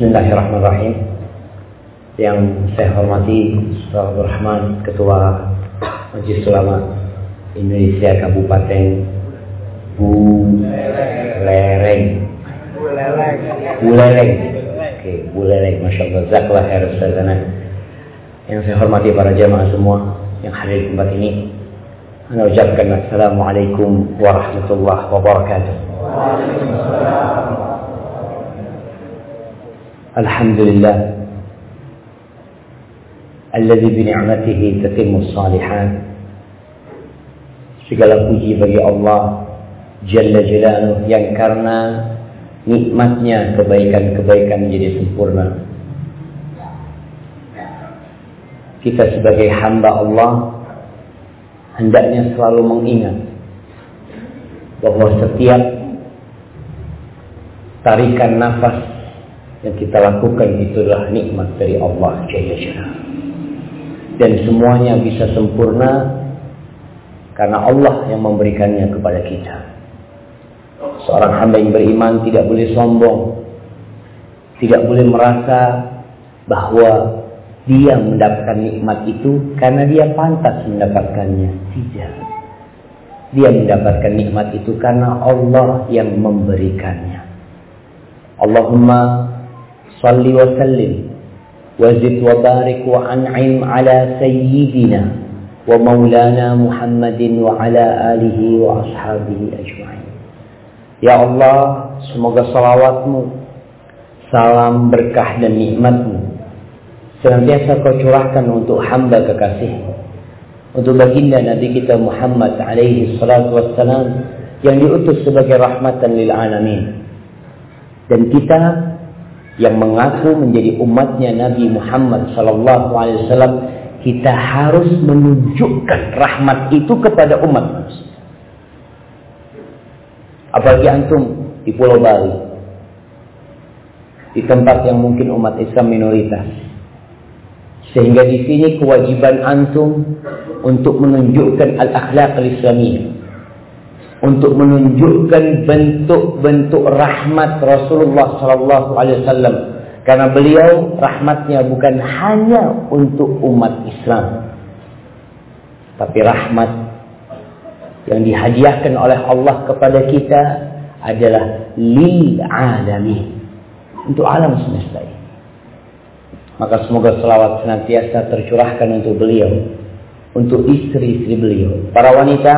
Bismillahirrahmanirrahim. Yang saya hormati Ustaz Rahman, Ketua Majelis Ulama Indonesia Kabupaten Bulereng. Bulereng. Oke, Bulereng. Masya Allah. Zaklah ya Rasulullah. Yang saya hormati para jamaah semua yang hadir di tempat ini. Anda ucapkan Assalamualaikum warahmatullahi wabarakatuh. الحمد لله الذي بنعمته تتم الصالحات segala puji bagi Allah Jalla Jalaluh yang karena nikmatnya kebaikan-kebaikan menjadi sempurna kita sebagai hamba Allah hendaknya selalu mengingat bahwa setiap tarikan nafas yang kita lakukan itu adalah nikmat dari Allah Jalla Jalla. Dan semuanya bisa sempurna karena Allah yang memberikannya kepada kita. Seorang hamba yang beriman tidak boleh sombong, tidak boleh merasa bahwa dia mendapatkan nikmat itu karena dia pantas mendapatkannya. Tidak. Dia mendapatkan nikmat itu karena Allah yang memberikannya. Allahumma صل وسلم وزد وبارك وأنعم على سيدنا ومولانا محمد وعلى آله وأصحابه أجمعين Ya Allah, semoga salawatmu, salam berkah dan nikmatmu senantiasa kau curahkan untuk hamba kekasihmu, untuk baginda Nabi kita Muhammad alaihi salatu wassalam yang diutus sebagai rahmatan lil alamin. Dan kita yang mengaku menjadi umatnya Nabi Muhammad wasallam kita harus menunjukkan rahmat itu kepada umat manusia. Apalagi antum di Pulau Bali, di tempat yang mungkin umat Islam minoritas, sehingga di sini kewajiban antum untuk menunjukkan al-akhlaq al-islamiyah untuk menunjukkan bentuk-bentuk rahmat Rasulullah Sallallahu Alaihi Wasallam. Karena beliau rahmatnya bukan hanya untuk umat Islam tapi rahmat yang dihadiahkan oleh Allah kepada kita adalah lil alami untuk alam semesta ini. Maka semoga selawat senantiasa tercurahkan untuk beliau untuk istri-istri beliau para wanita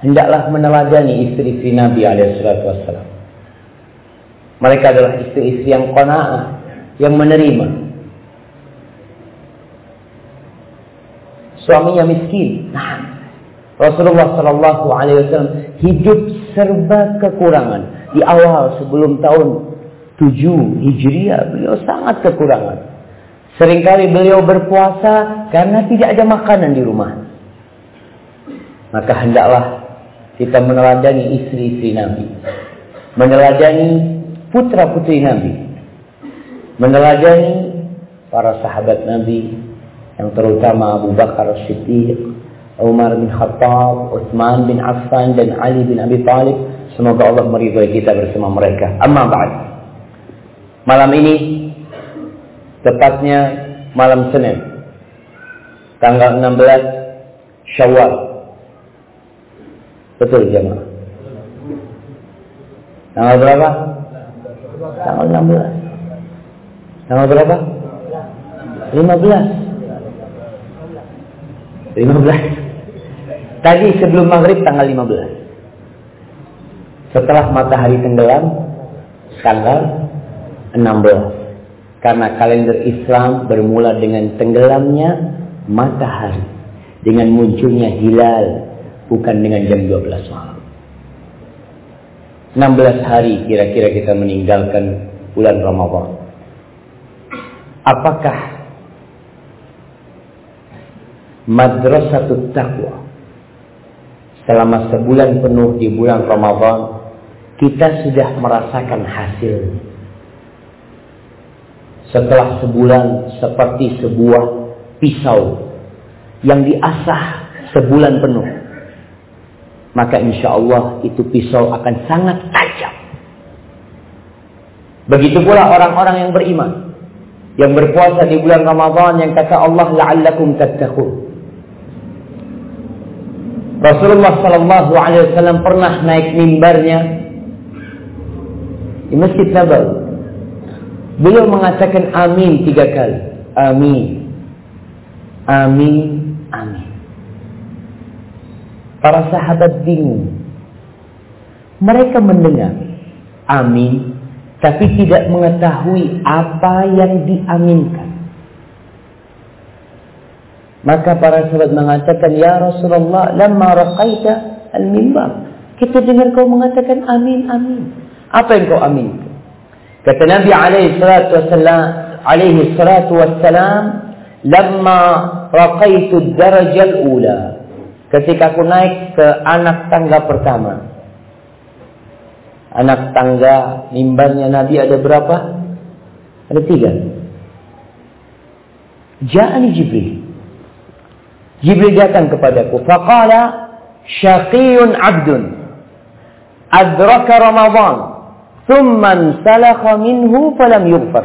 hendaklah meneladani istri-istri Nabi alaihissalam. Mereka adalah istri-istri yang qanaah, yang menerima. Suaminya miskin. Nah, Rasulullah Shallallahu Alaihi Wasallam hidup serba kekurangan di awal sebelum tahun 7 Hijriah beliau sangat kekurangan. Seringkali beliau berpuasa karena tidak ada makanan di rumah. Maka hendaklah kita meneladani istri-istri Nabi. Meneladani putra-putri Nabi. Meneladani para sahabat Nabi yang terutama Abu Bakar Siddiq, Umar bin Khattab, Utsman bin Affan dan Ali bin Abi Thalib. Semoga Allah meridhai kita bersama mereka. Amma ba'd. Malam ini tepatnya malam Senin tanggal 16 Syawal Betul jemaah. Tanggal berapa? Tanggal 16. Tanggal berapa? 15. 15. Tadi sebelum maghrib tanggal 15. Setelah matahari tenggelam tanggal 16. Karena kalender Islam bermula dengan tenggelamnya matahari. Dengan munculnya hilal bukan dengan jam 12 malam. 16 hari kira-kira kita meninggalkan bulan Ramadan. Apakah madrasatut taqwa selama sebulan penuh di bulan Ramadan kita sudah merasakan hasil setelah sebulan seperti sebuah pisau yang diasah sebulan penuh maka insya Allah itu pisau akan sangat tajam. Begitu pula orang-orang yang beriman. Yang berpuasa di bulan Ramadan yang kata Allah la'allakum tattaqun. Rasulullah sallallahu alaihi wasallam pernah naik mimbarnya di Masjid Nabawi. Beliau mengatakan amin tiga kali. Amin. Amin. Para sahabat bingung. Mereka mendengar amin tapi tidak mengetahui apa yang diaminkan. Maka para sahabat mengatakan, Ya Rasulullah, lama raqaita al-mimbar. Kita dengar kau mengatakan amin, amin. Apa yang kau aminkan? Kata Nabi alaihi salatu wassalam, alaihi salatu wassalam, lama raqaitu darajal ula. Ketika aku naik ke anak tangga pertama anak tangga mimbarnya Nabi ada berapa? Ada tiga. Ja'ani Jibril. Jibril datang kepadaku. Faqala syaqiyun abdun. Adraka Ramadan. Thumman salakha minhu falam yughfar.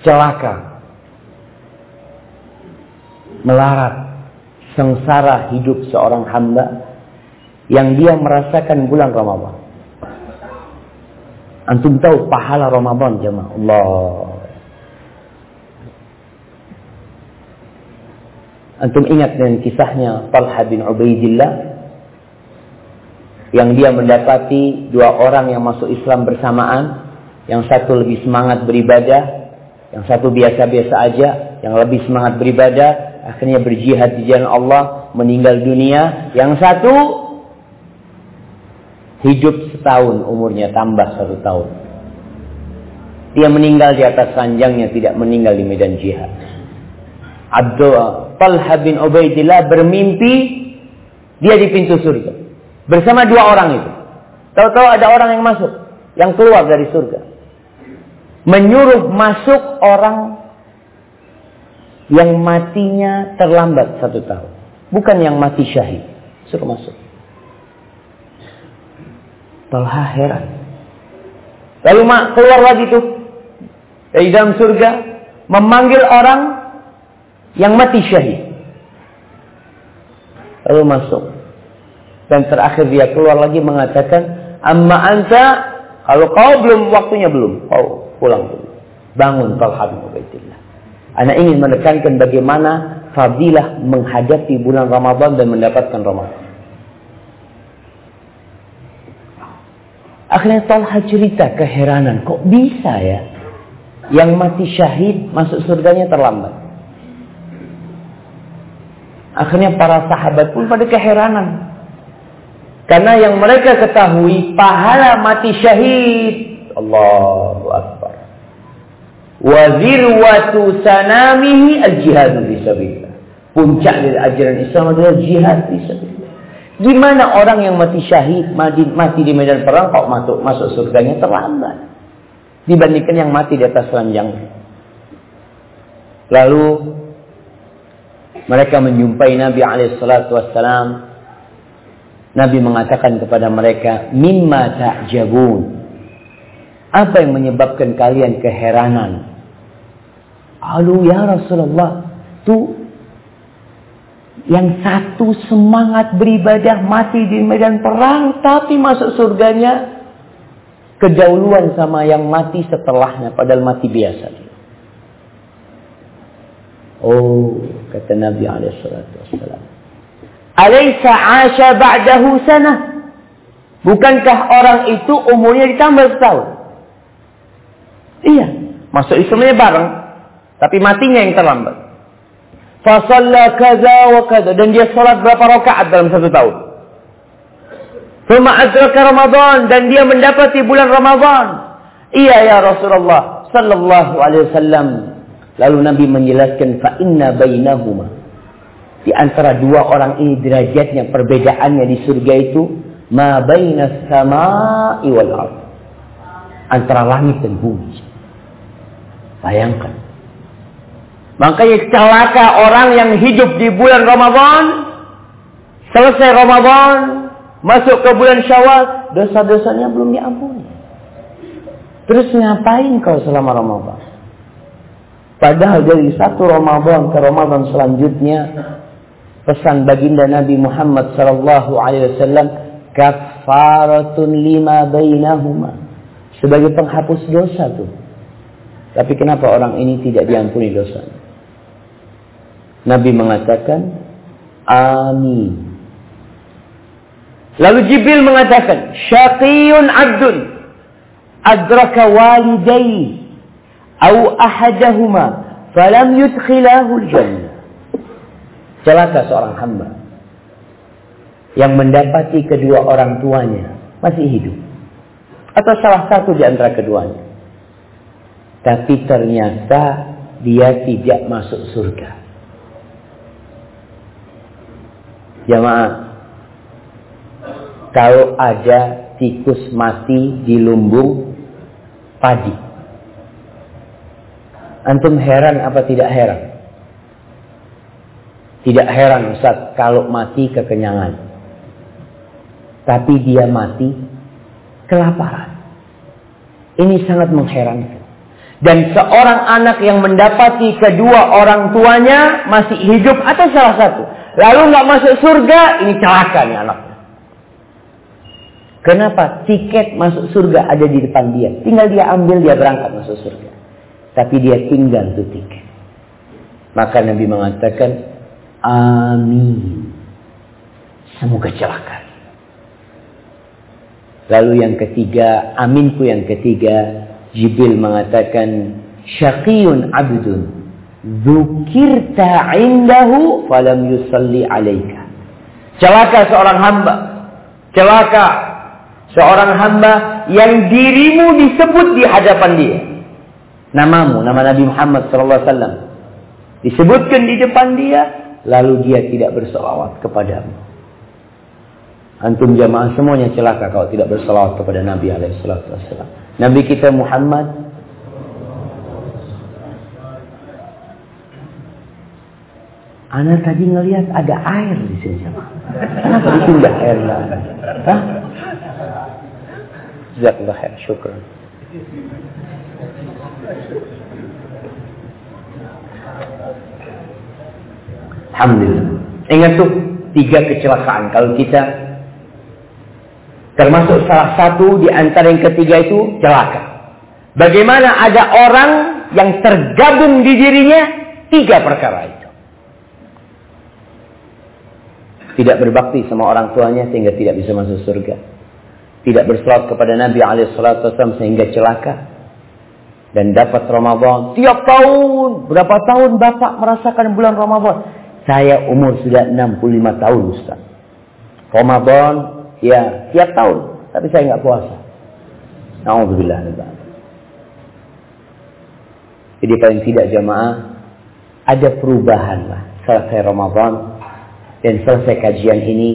Celaka. Melarat. Sengsara hidup seorang hamba yang dia merasakan bulan Ramadan. Antum tahu pahala Ramadan jemaah Allah. Antum ingat dengan kisahnya Talha bin Ubaidillah yang dia mendapati dua orang yang masuk Islam bersamaan, yang satu lebih semangat beribadah, yang satu biasa-biasa aja, yang lebih semangat beribadah, akhirnya berjihad di jalan Allah, meninggal dunia, yang satu Hidup setahun umurnya tambah satu tahun. Dia meninggal di atas ranjangnya, tidak meninggal di medan jihad. Abdul Talha bin Ubaidillah bermimpi dia di pintu surga. Bersama dua orang itu. Tahu-tahu ada orang yang masuk. Yang keluar dari surga. Menyuruh masuk orang yang matinya terlambat satu tahun. Bukan yang mati syahid. Suruh masuk. Talha heran. Lalu mak keluar lagi tuh dari dalam surga memanggil orang yang mati syahid. Lalu masuk. Dan terakhir dia keluar lagi mengatakan, "Amma anta kalau kau belum waktunya belum, kau pulang dulu. Bangun Talha bin Ubaidillah." Anak ingin menekankan bagaimana fadilah menghadapi bulan Ramadan dan mendapatkan Ramadan. Akhirnya Talha cerita keheranan. Kok bisa ya? Yang mati syahid masuk surganya terlambat. Akhirnya para sahabat pun pada keheranan. Karena yang mereka ketahui pahala mati syahid. Allahu Akbar. Wazirwatu sanamihi al-jihadu fisabilillah. Puncak dari ajaran Islam adalah jihad fisabilillah. Gimana orang yang mati syahid, mati, mati di medan perang kok masuk masuk surganya terlambat dibandingkan yang mati di atas ranjang. Lalu mereka menjumpai Nabi alaihissalatu. Nabi mengatakan kepada mereka, "Mimma ta'jabun?" Apa yang menyebabkan kalian keheranan? Lalu ya Rasulullah, tu yang satu semangat beribadah mati di medan perang tapi masuk surganya kedahuluan sama yang mati setelahnya padahal mati biasa. Oh, kata Nabi alaihissalam. Alaysa asha ba'dahu sana? Bukankah orang itu umurnya ditambah setahun? Iya, masuk Islamnya bareng, tapi matinya yang terlambat. Fasalla kaza wa kaza. Dan dia sholat berapa rakaat dalam satu tahun. Thumma adraka Ramadan. Dan dia mendapati bulan Ramadan. Iya ya Rasulullah. Sallallahu alaihi wasallam. Lalu Nabi menjelaskan. Fa inna bainahuma. Di antara dua orang ini derajatnya, perbedaannya di surga itu. Ma baina sama'i wal ard. Antara langit dan bumi. Bayangkan. Makanya celaka orang yang hidup di bulan Ramadan. Selesai Ramadan. Masuk ke bulan Syawal. Dosa-dosanya belum diampuni. Terus ngapain kau selama Ramadan? Padahal dari satu Ramadan ke Ramadan selanjutnya pesan baginda Nabi Muhammad sallallahu alaihi wasallam kafaratun lima bainahuma sebagai penghapus dosa tuh. Tapi kenapa orang ini tidak diampuni dosa? Nabi mengatakan amin. Lalu Jibril mengatakan, syaqiyun abdun adraka walidayhi au ahadahuma falam yudkhilahu jannah. Celaka seorang hamba yang mendapati kedua orang tuanya masih hidup atau salah satu di antara keduanya. Tapi ternyata dia tidak masuk surga. Jamaah, kalau ada tikus mati di lumbung padi. Antum heran apa tidak heran? Tidak heran Ustaz kalau mati kekenyangan. Tapi dia mati kelaparan. Ini sangat mengherankan. Dan seorang anak yang mendapati kedua orang tuanya masih hidup atau salah satu. Lalu nggak masuk surga, ini celaka nih anaknya. Kenapa? Tiket masuk surga ada di depan dia. Tinggal dia ambil, dia berangkat masuk surga. Tapi dia tinggal tuh tiket. Maka Nabi mengatakan, Amin. Semoga celaka. Lalu yang ketiga, aminku yang ketiga, Jibril mengatakan, Syaqiyun abdun. Zukirta indahu falam yusalli alaika. Celaka seorang hamba. Celaka Seorang hamba yang dirimu disebut di hadapan dia. Namamu, nama Nabi Muhammad SAW. Disebutkan di depan dia, lalu dia tidak bersolawat kepadamu. Antum jamaah semuanya celaka kalau tidak bersolawat kepada Nabi SAW. Nabi kita Muhammad Anak tadi ngelihat ada air di sini jamaah. Kenapa ditunda air lah? Hah? Jazakallah khair. Syukran. Alhamdulillah. Ingat tuh tiga kecelakaan. Kalau kita termasuk salah satu di antara yang ketiga itu celaka. Bagaimana ada orang yang tergabung di dirinya tiga perkara itu. Tidak berbakti sama orang tuanya sehingga tidak bisa masuk surga. Tidak bersolat kepada Nabi Alaihissalam sehingga celaka. Dan dapat Ramadan. Tiap tahun berapa tahun bapak merasakan bulan Ramadan? Saya umur sudah 65 tahun Ustaz. Ramadan ya tiap tahun. Tapi saya nggak puasa. Alhamdulillah jadi paling tidak jamaah ada perubahan lah selesai Ramadan dan selesai kajian ini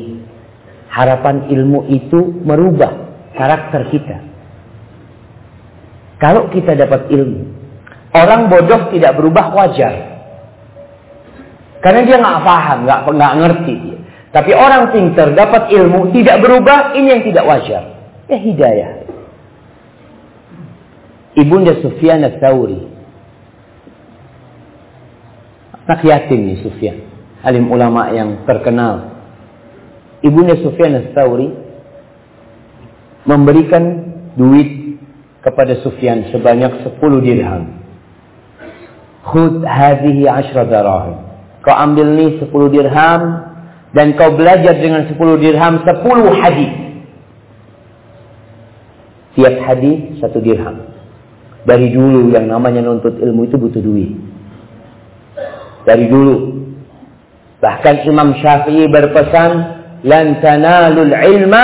harapan ilmu itu merubah karakter kita. Kalau kita dapat ilmu, orang bodoh tidak berubah wajar. Karena dia nggak paham, nggak nggak ngerti dia. Tapi orang pintar dapat ilmu tidak berubah, ini yang tidak wajar. Ya hidayah. Ibunda Sufyan al-Thawri. Anak yatim nih Sufyan. Alim ulama yang terkenal Ibunda Sufyan al-Thawri memberikan duit kepada Sufyan sebanyak 10 dirham. Khud hadhihi ashra darahim. Kau ambil nih 10 dirham dan kau belajar dengan 10 dirham 10 hadis. Tiap hadis satu dirham. Dari dulu yang namanya nuntut ilmu itu butuh duit. Dari dulu. Bahkan Imam Syafi'i berpesan lan tanalul ilma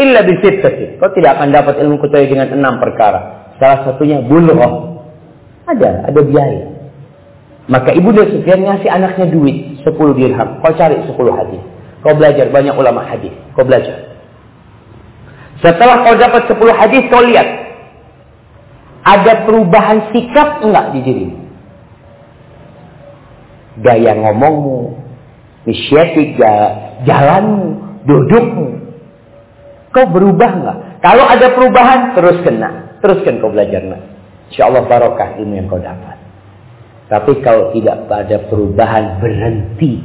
illa bi sittati. Kau tidak akan dapat ilmu kecuali dengan enam perkara. Salah satunya bulughah. Ada, ada biaya. Maka ibu dan Sufyan ngasih anaknya duit 10 dirham. Kau cari 10 hadis. Kau belajar banyak ulama hadis. Kau belajar. Setelah kau dapat 10 hadis, kau lihat. Ada perubahan sikap enggak di dirimu? Gaya ngomongmu, inisiatif jalanmu, dudukmu. Kau berubah nggak? Kalau ada perubahan terus kena. teruskan kau belajar nak. Insya Allah barokah ilmu yang kau dapat. Tapi kalau tidak ada perubahan berhenti.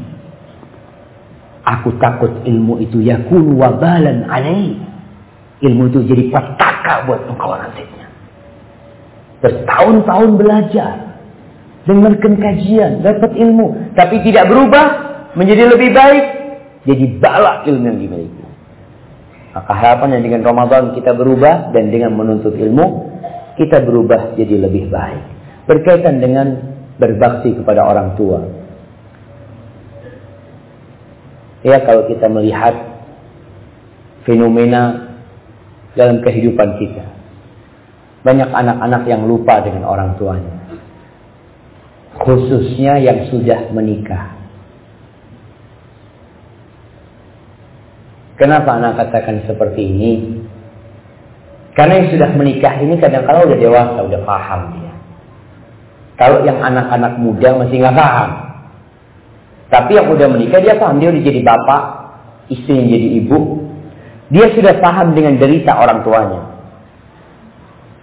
Aku takut ilmu itu yakun wabalan alaih. Ilmu itu jadi petaka buat engkau nantinya. Bertahun-tahun belajar. Dengarkan kajian, dapat ilmu. Tapi tidak berubah, menjadi lebih baik. Jadi balak ilmu yang dimiliki. Maka harapannya dengan Ramadan kita berubah dan dengan menuntut ilmu kita berubah jadi lebih baik. Berkaitan dengan berbakti kepada orang tua. Ya kalau kita melihat fenomena dalam kehidupan kita. Banyak anak-anak yang lupa dengan orang tuanya. Khususnya yang sudah menikah. Kenapa anak katakan seperti ini? Karena yang sudah menikah ini kadang-kadang udah dewasa, udah paham dia. Kalau yang anak-anak muda masih nggak paham. Tapi yang udah menikah dia paham, dia udah jadi bapak, istri yang jadi ibu. Dia sudah paham dengan derita orang tuanya.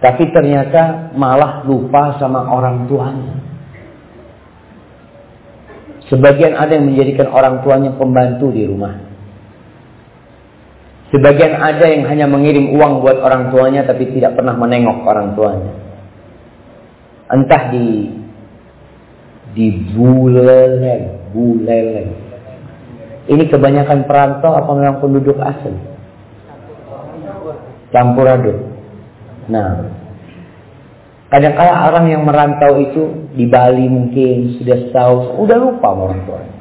Tapi ternyata malah lupa sama orang tuanya. Sebagian ada yang menjadikan orang tuanya pembantu di rumah. Sebagian ada yang hanya mengirim uang buat orang tuanya tapi tidak pernah menengok orang tuanya. Entah di di buleleng, buleleng. Ini kebanyakan perantau apa memang penduduk asli? Campur aduk. Nah, kadang-kadang orang yang merantau itu di Bali mungkin sudah tahu, udah lupa orang tuanya.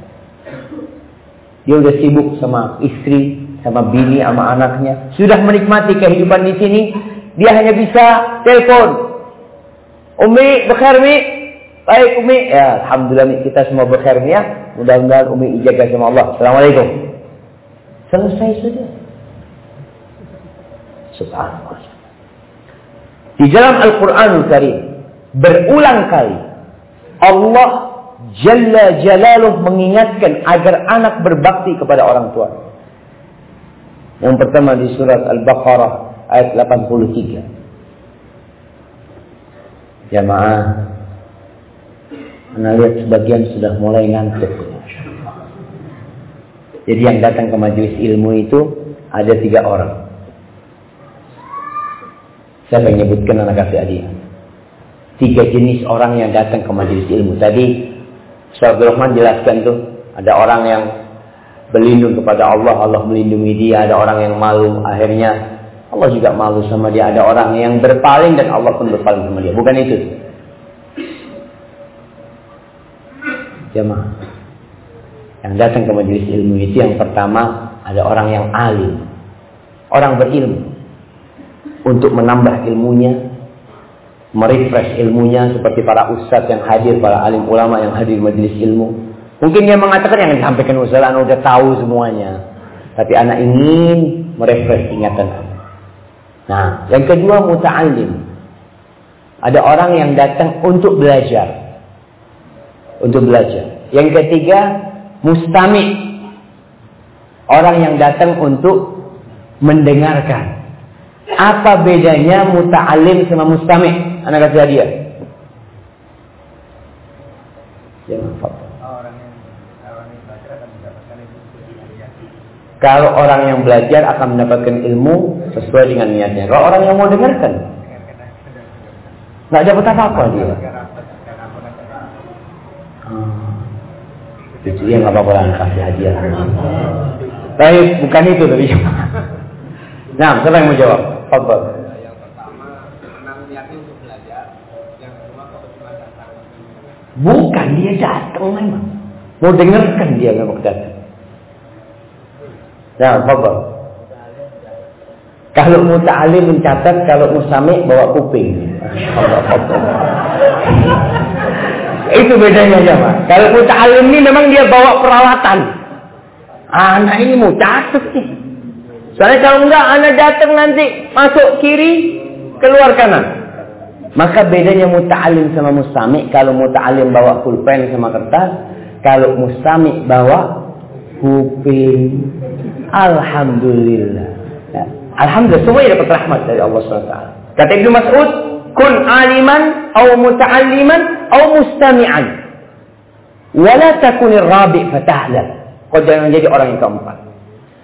Dia udah sibuk sama istri, sama bini sama anaknya sudah menikmati kehidupan di sini dia hanya bisa telepon. Umi bekhair mi. Baik Umi. Ya alhamdulillah mi kita semua bekhair ya. Mudah-mudahan Umi dijaga sama Allah. Assalamualaikum. Selesai sudah. Subhanallah. Di dalam Al-Quran Karim berulang kali Allah Jalla Jalaluh mengingatkan agar anak berbakti kepada orang tua. Yang pertama di surat Al-Baqarah ayat 83. Jamaah, Anda lihat sebagian sudah mulai ngantuk. Jadi yang datang ke majelis ilmu itu ada tiga orang. Saya ingin nyebutkan anak kasih hadiah. Tiga jenis orang yang datang ke majelis ilmu. Tadi Ustaz Rahman jelaskan tuh ada orang yang berlindung kepada Allah, Allah melindungi dia. Ada orang yang malu, akhirnya Allah juga malu sama dia. Ada orang yang berpaling dan Allah pun berpaling sama dia. Bukan itu. Jemaah. Yang datang ke majelis ilmu itu yang pertama ada orang yang alim. Orang berilmu. Untuk menambah ilmunya. Merefresh ilmunya seperti para ustadz yang hadir, para alim ulama yang hadir majelis ilmu Mungkin dia mengatakan yang disampaikan Ustaz anak udah tahu semuanya. Tapi anak ingin merefresh ingatan anak. Nah, yang kedua muta'alim. Ada orang yang datang untuk belajar. Untuk belajar. Yang ketiga mustami. Orang yang datang untuk mendengarkan. Apa bedanya muta'alim sama mustami? Anak kata dia. Jangan Kalau orang yang belajar akan mendapatkan ilmu sesuai dengan niatnya. Kalau orang yang mau dengarkan, nggak dapat apa-apa dia. Hmm. Itu dia nggak apa-apa lah kasih hadiah. Baik, bukan itu tapi. Nah, siapa yang mau jawab? Fadl. Bukan dia datang memang. Mau dengarkan dia memang datang. Nah, apa? Kalau muta'alim mencatat, kalau musami bawa kuping. Itu bedanya aja, Pak. Kalau muta'alim ini memang dia bawa peralatan. Anak ini mau catat nih. Soalnya kalau enggak, anak datang nanti masuk kiri, keluar kanan. Maka bedanya muta'alim sama mustami. Kalau muta'alim bawa pulpen sama kertas. Kalau mustami bawa kuping. Alhamdulillah. Ya. Alhamdulillah semuanya dapat rahmat dari Allah SWT. Kata Ibnu Mas'ud, kun aliman atau muta'alliman atau mustami'an. Wala takunir rabi' fatahla. Kau jangan jadi orang yang keempat.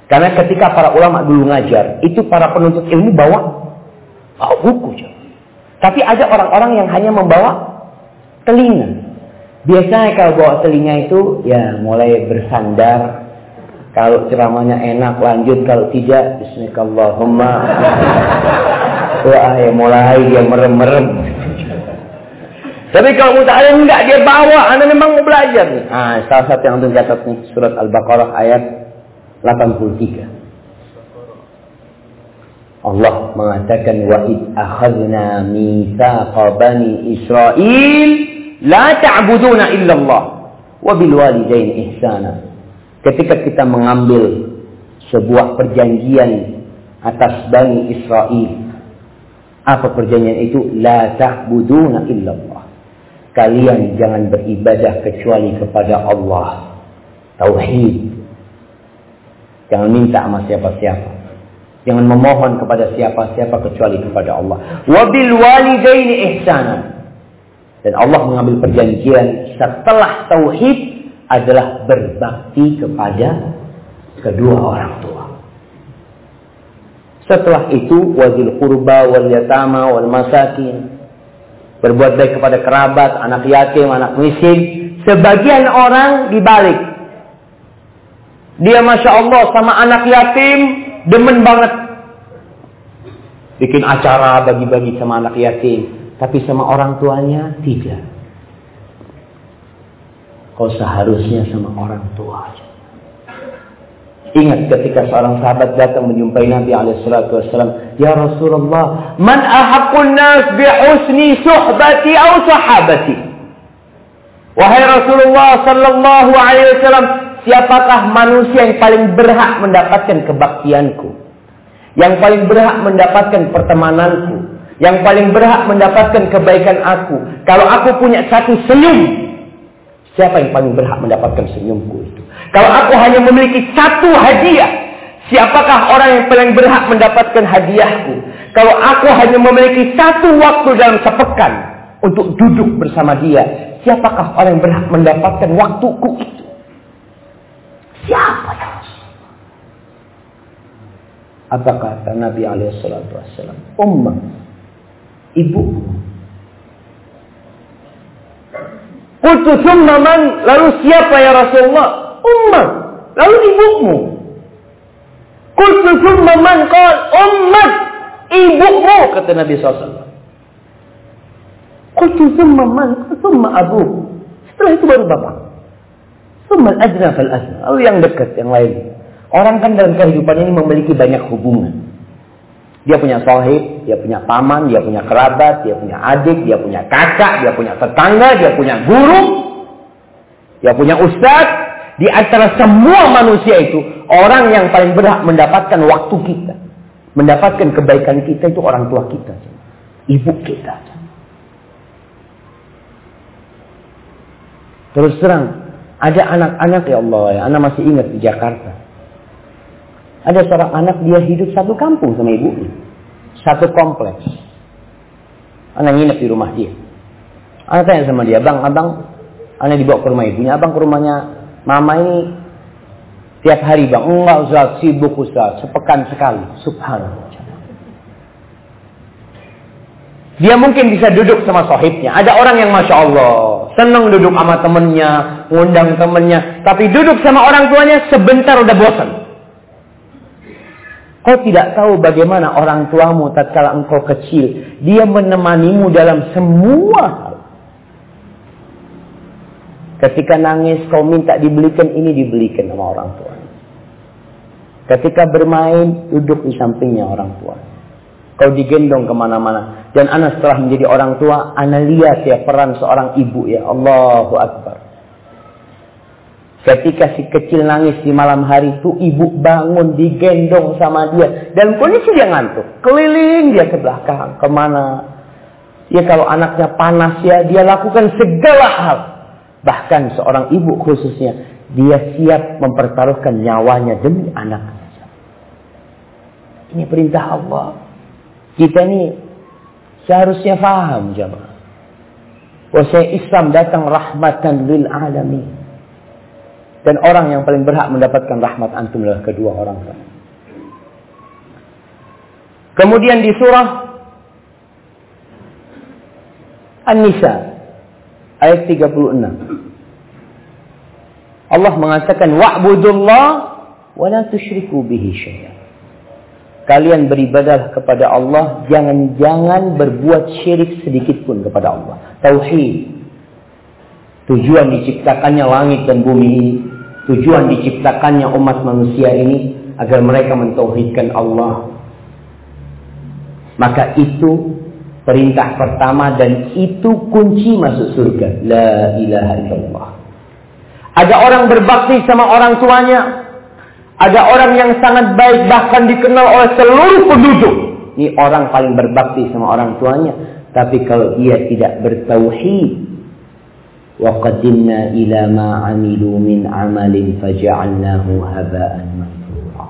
Karena ketika para ulama dulu ngajar, itu para penuntut ilmu bawa bawa buku. Tapi ada orang-orang yang hanya membawa telinga. Biasanya kalau bawa telinga itu ya mulai bersandar. Kalau ceramahnya enak lanjut, kalau tidak Bismillahirrahmanirrahim. Wah ya mulai dia merem-merem. Tapi kalau muta'alim enggak dia bawa, anda memang mau belajar nih. Ah, salah satu yang untuk catat nih surat Al-Baqarah ayat 83. Allah mengatakan wa id akhadna mitsaqa bani Israil la ta'buduna illallah wa bil walidaini ihsana. Ketika kita mengambil sebuah perjanjian atas Bani Israel apa perjanjian itu? La ta'buduna illallah. Kalian jangan beribadah kecuali kepada Allah. Tauhid. Jangan minta sama siapa-siapa. Jangan memohon kepada siapa-siapa kecuali kepada Allah. Wabil walidaini ihsanan. Dan Allah mengambil perjanjian setelah tauhid adalah berbakti kepada kedua orang tua. Setelah itu wajil kurba wal yatama wal masakin. Berbuat baik kepada kerabat, anak yatim, anak miskin. Sebagian orang dibalik. Dia Masya Allah sama anak yatim demen banget. Bikin acara bagi-bagi sama anak yatim. Tapi sama orang tuanya tidak. Kau seharusnya sama orang tua. Ingat ketika seorang sahabat datang menjumpai Nabi Alaihissalam, Ya Rasulullah, man ahakun nas bi husni suhbati atau sahabati? Wahai Rasulullah Sallallahu Alaihi Wasallam, siapakah manusia yang paling berhak mendapatkan kebaktianku? Yang paling berhak mendapatkan pertemananku? Yang paling berhak mendapatkan kebaikan aku? Kalau aku punya satu senyum, siapa yang paling berhak mendapatkan senyumku itu? Kalau aku hanya memiliki satu hadiah, siapakah orang yang paling berhak mendapatkan hadiahku? Kalau aku hanya memiliki satu waktu dalam sepekan untuk duduk bersama dia, siapakah orang yang berhak mendapatkan waktuku itu? Siapa yang apa kata Nabi Alaihissalam? Ummah, ibu. Qultu lalu siapa ya Rasulullah? umat. Lalu ibumu. Kultu summa man umat. Ibumu kata Nabi SAW. Kultu summa man summa abu. Setelah itu baru bapak. Summa ajna. Lalu yang dekat, yang lain. Orang kan dalam kehidupan ini memiliki banyak hubungan. Dia punya sohib, dia punya paman, dia punya kerabat, dia punya adik, dia punya kakak, dia punya tetangga, dia punya guru, dia punya ustadz, di antara semua manusia itu, orang yang paling berhak mendapatkan waktu kita, mendapatkan kebaikan kita itu orang tua kita, ibu kita. Terus terang, ada anak-anak ya Allah ya, anak masih ingat di Jakarta. Ada seorang anak dia hidup satu kampung sama ibunya, satu kompleks. Anak nginep di rumah dia. Anak tanya sama dia, bang, abang, anak dibawa ke rumah ibunya, abang ke rumahnya Mama ini tiap hari bang, enggak Ustaz, sibuk Ustaz, sepekan sekali. Subhanallah. Dia mungkin bisa duduk sama sohibnya. Ada orang yang Masya Allah. Senang duduk sama temennya. Ngundang temennya. Tapi duduk sama orang tuanya sebentar udah bosan. Kau tidak tahu bagaimana orang tuamu tatkala engkau kecil. Dia menemanimu dalam semua Ketika nangis kau minta dibelikan ini dibelikan sama orang tua. Ketika bermain duduk di sampingnya orang tua. Kau digendong ke mana-mana. Dan anak setelah menjadi orang tua, anak lihat ya peran seorang ibu ya. Allahu Akbar. Ketika si kecil nangis di malam hari itu, ibu bangun digendong sama dia. Dan kondisi dia ngantuk. Keliling dia ke belakang. Ke mana. Ya kalau anaknya panas ya, dia lakukan segala hal Bahkan seorang ibu khususnya, dia siap mempertaruhkan nyawanya demi anaknya. Ini perintah Allah. Kita ini Seharusnya faham jemaah. Bahwasanya Islam datang rahmatan lil alamin. Dan orang yang paling berhak mendapatkan rahmat antum adalah kedua orang tadi. Kemudian di surah An-Nisa ayat 36. Allah mengatakan wa'budullah wa la tusyriku bihi syai'an. Kalian beribadah kepada Allah, jangan-jangan berbuat syirik sedikit pun kepada Allah. Tauhid. Tujuan diciptakannya langit dan bumi ini, tujuan diciptakannya umat manusia ini agar mereka mentauhidkan Allah. Maka itu perintah pertama dan itu kunci masuk surga. La ilaha illallah. Ada orang berbakti sama orang tuanya, ada orang yang sangat baik bahkan dikenal oleh seluruh penduduk. Ini orang paling berbakti sama orang tuanya. Tapi kalau dia tidak bertauhid. Qadimna ila ma amilu min amalin faja'alnahu haba'an manthura.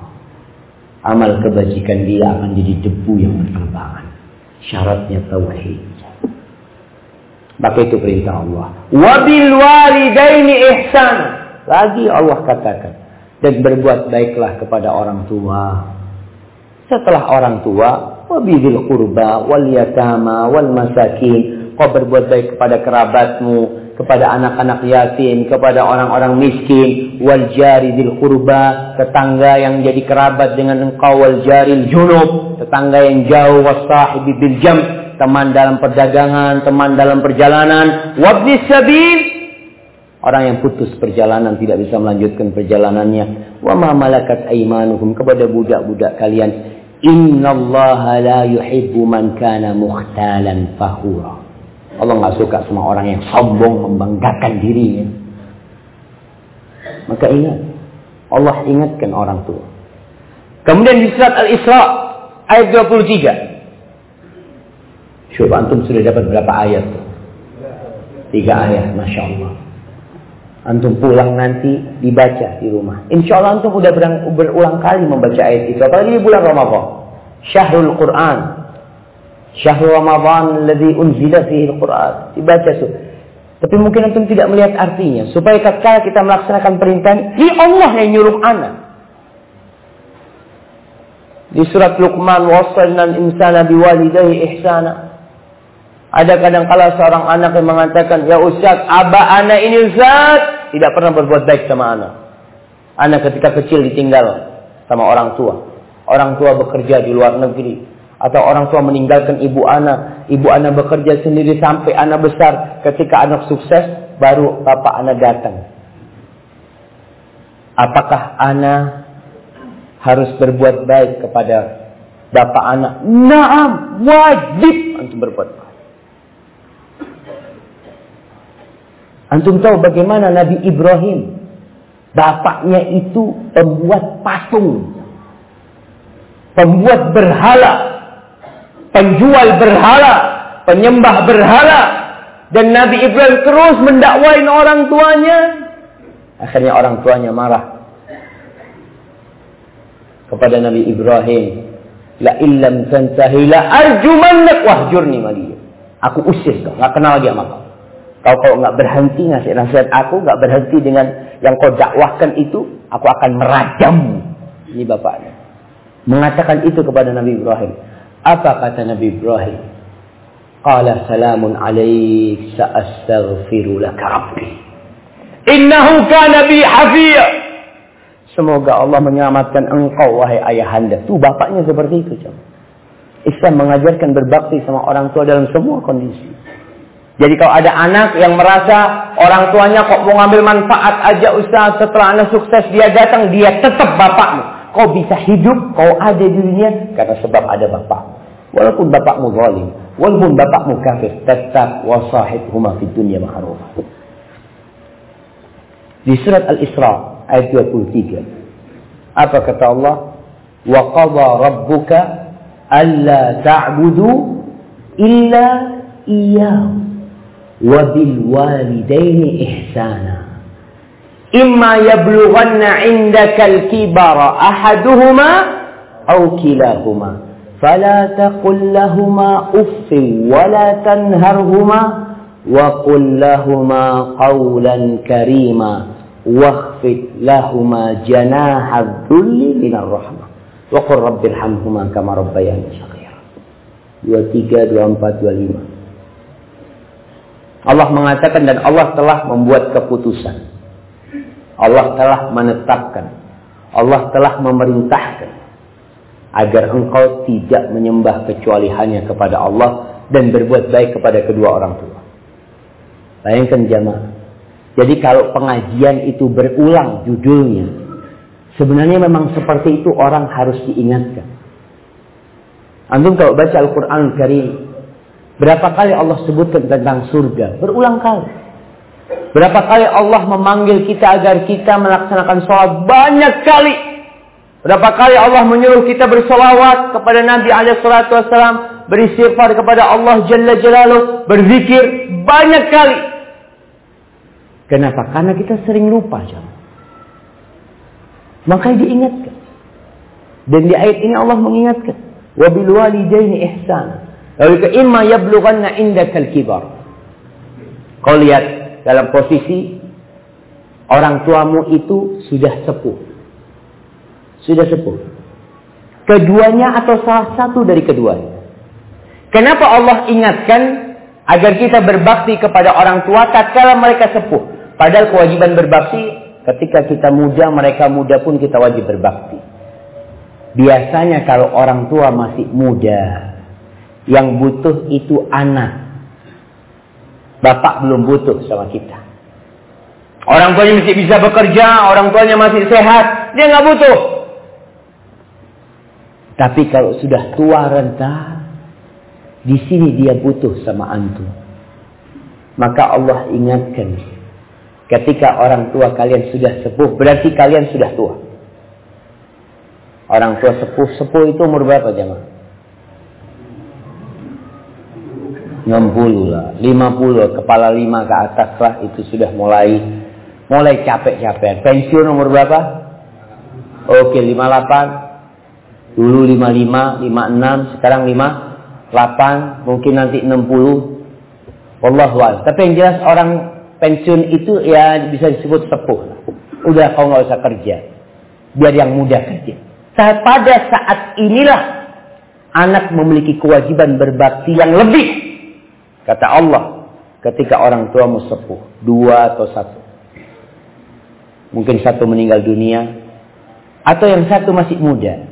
Amal kebajikan dia akan jadi debu yang berterbangan. Syaratnya tauhid. Maka itu perintah Allah. Wabil walidaini ihsan. Lagi Allah katakan dan berbuat baiklah kepada orang tua. Setelah orang tua, wabidzil qurba wal yatama wal masakin, kau berbuat baik kepada kerabatmu, kepada anak-anak yatim, kepada orang-orang miskin, wal jari dil qurba, tetangga yang jadi kerabat dengan engkau wal jaril junub, tetangga yang jauh wasahibi bil jam, teman dalam perdagangan, teman dalam perjalanan, wabnis sabil, Orang yang putus perjalanan tidak bisa melanjutkan perjalanannya. Wa ma malakat aimanuhum kepada budak-budak kalian. Innallaha la yuhibbu man kana mukhtalan fakhura. Allah nggak suka sama orang yang sombong membanggakan dirinya. Maka ingat, Allah ingatkan orang tua. Kemudian di surat Al-Isra ayat 23. Coba antum sudah dapat berapa ayat? Tiga ayat, masya Allah. Antum pulang nanti dibaca di rumah. Insya Allah antum sudah berulang kali membaca ayat itu. Apalagi di bulan Ramadan. Syahrul Quran. Syahrul Ramadan alladhi unzila fihi al-Quran. Dibaca tuh. Tapi mungkin antum tidak melihat artinya. Supaya ketika kita melaksanakan perintah ini Allah yang nyuruh anak. Di surat Luqman, wasalna insana biwalidayhi ihsana. Ada kadang kala seorang anak yang mengatakan, Ya Ustaz, abah anak ini Ustaz, tidak pernah berbuat baik sama anak. Anak ketika kecil ditinggal sama orang tua. Orang tua bekerja di luar negeri. Atau orang tua meninggalkan ibu anak. Ibu anak bekerja sendiri sampai anak besar. Ketika anak sukses, baru bapak anak datang. Apakah anak harus berbuat baik kepada bapak anak? Naam, wajib untuk berbuat baik. Antum tahu bagaimana Nabi Ibrahim bapaknya itu pembuat patung, pembuat berhala, penjual berhala, penyembah berhala, dan Nabi Ibrahim terus mendakwain orang tuanya. Akhirnya orang tuanya marah kepada Nabi Ibrahim. La illam tantahi la arjumannak wahjurni maliya. Aku usir kau, nggak kenal dia sama kau. Kau kalau nggak berhenti ngasih nasihat aku, nggak berhenti dengan yang kau dakwahkan itu, aku akan merajam. Ini bapaknya. Mengatakan itu kepada Nabi Ibrahim. Apa kata Nabi Ibrahim? Qala salamun alaik sa'astaghfiru laka rabbi. Innahu kana bi hafiya. Semoga Allah menyelamatkan engkau wahai ayahanda. Tuh bapaknya seperti itu. Islam mengajarkan berbakti sama orang tua dalam semua kondisi. Jadi kalau ada anak yang merasa orang tuanya kok mau ngambil manfaat aja Ustaz setelah anak sukses dia datang dia tetap bapakmu. Kau bisa hidup, kau ada di dunia karena sebab ada bapak. Walaupun bapakmu zalim, walaupun bapakmu kafir, tetap wasahibhuma fid dunya ma'ruf. Di surat Al-Isra ayat 23. Apa kata Allah? Wa qadha rabbuka alla ta'budu illa iyyahu imma yablughanna indakal kibara ahaduhuma aw kilahuma. Fala taqul lahumā uffin wa la tanharhumā wa qul lahumā qawlan karīmā wakhfid lahumā janāha adh-dhulli minar rahmah. Wa qur rabbil hamhumā kamā 23 24 25 Allah mengatakan dan Allah telah membuat keputusan. Allah telah menetapkan. Allah telah memerintahkan agar engkau tidak menyembah kecuali hanya kepada Allah dan berbuat baik kepada kedua orang tua. Bayangkan jamaah. Jadi kalau pengajian itu berulang judulnya, sebenarnya memang seperti itu orang harus diingatkan. Antum kalau baca Al-Quran Karim, berapa kali Allah sebutkan tentang surga? Berulang kali. Berapa kali Allah memanggil kita agar kita melaksanakan sholat? Banyak kali. Berapa kali Allah menyuruh kita bersolawat kepada Nabi Alaihissalam, beristighfar kepada Allah Jalla Jalaluh, berzikir banyak kali. Kenapa? Karena kita sering lupa, jemaah. Makanya diingatkan. Dan di ayat ini Allah mengingatkan, "Wabil walidaini ihsan." Lalu ke imma yablughanna indakal kibar. Kau lihat dalam posisi orang tuamu itu sudah sepuh sudah sepuh. Keduanya atau salah satu dari keduanya. Kenapa Allah ingatkan agar kita berbakti kepada orang tua tatkala mereka sepuh? Padahal kewajiban berbakti ketika kita muda, mereka muda pun kita wajib berbakti. Biasanya kalau orang tua masih muda, yang butuh itu anak. Bapak belum butuh sama kita. Orang tuanya masih bisa bekerja, orang tuanya masih sehat, dia nggak butuh. Tapi kalau sudah tua renta, di sini dia butuh sama antum. Maka Allah ingatkan, ketika orang tua kalian sudah sepuh, berarti kalian sudah tua. Orang tua sepuh, sepuh itu umur berapa jemaah? 60 lah, 50, kepala 5 ke atas lah itu sudah mulai mulai capek-capek. Pensiun umur berapa? Oke, 58, Dulu 55, 56, sekarang 58, mungkin nanti 60. Wallahu a'lam. Tapi yang jelas orang pensiun itu ya bisa disebut sepuh. Udah kau nggak usah kerja. Biar yang muda kerja. Saat pada saat inilah anak memiliki kewajiban berbakti yang lebih. Kata Allah, ketika orang tua sepuh, dua atau satu. Mungkin satu meninggal dunia, atau yang satu masih muda.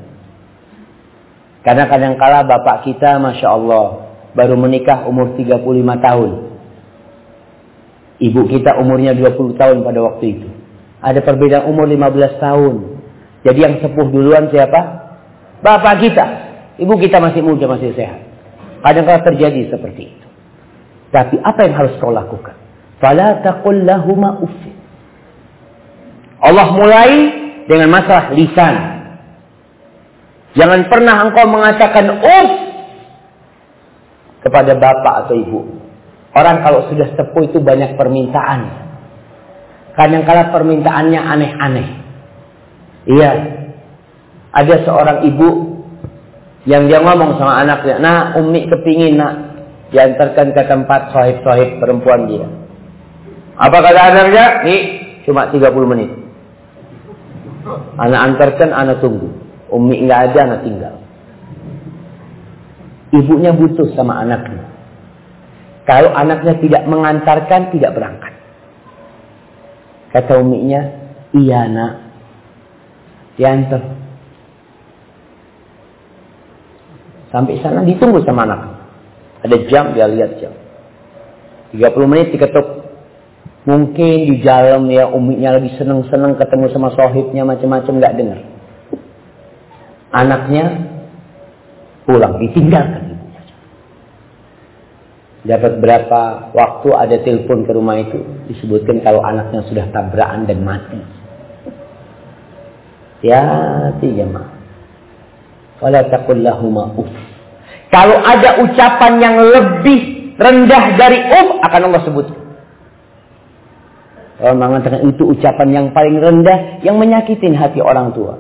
Karena kadang-kala bapak kita, Masya Allah, baru menikah umur 35 tahun. Ibu kita umurnya 20 tahun pada waktu itu. Ada perbedaan umur 15 tahun. Jadi yang sepuh duluan siapa? Bapak kita. Ibu kita masih muda, masih sehat. Kadang-kala terjadi seperti itu. Tapi apa yang harus kau lakukan? Fala taqul lahuma Allah mulai dengan masalah lisan. Jangan pernah engkau mengatakan uf kepada bapak atau ibu. Orang kalau sudah sepuh itu banyak permintaan. Kadang-kala permintaannya aneh-aneh. Iya. Ada seorang ibu yang dia ngomong sama anaknya, nah umi kepingin nak diantarkan ke tempat sohib-sohib perempuan dia. Apa kata anaknya? Nih, cuma 30 menit. Anak antarkan, anak tunggu. Umi nggak ada, anak tinggal. Ibunya butuh sama anaknya. Kalau anaknya tidak mengantarkan, tidak berangkat. Kata uminya, iya nak. Diantar. Sampai sana ditunggu sama anak. Ada jam, dia lihat jam. 30 menit diketuk. Mungkin di dalam ya uminya lagi seneng-seneng ketemu sama sohibnya macam-macam nggak dengar anaknya pulang, ditinggalkan ibunya. Dapat berapa waktu ada telepon ke rumah itu disebutkan kalau anaknya sudah tabrakan dan mati. Ya, tiga mah. Wala taqullahuma uff. Kalau ada ucapan yang lebih rendah dari uff akan Allah sebut. Kalau mengatakan itu ucapan yang paling rendah yang menyakitin hati orang tua.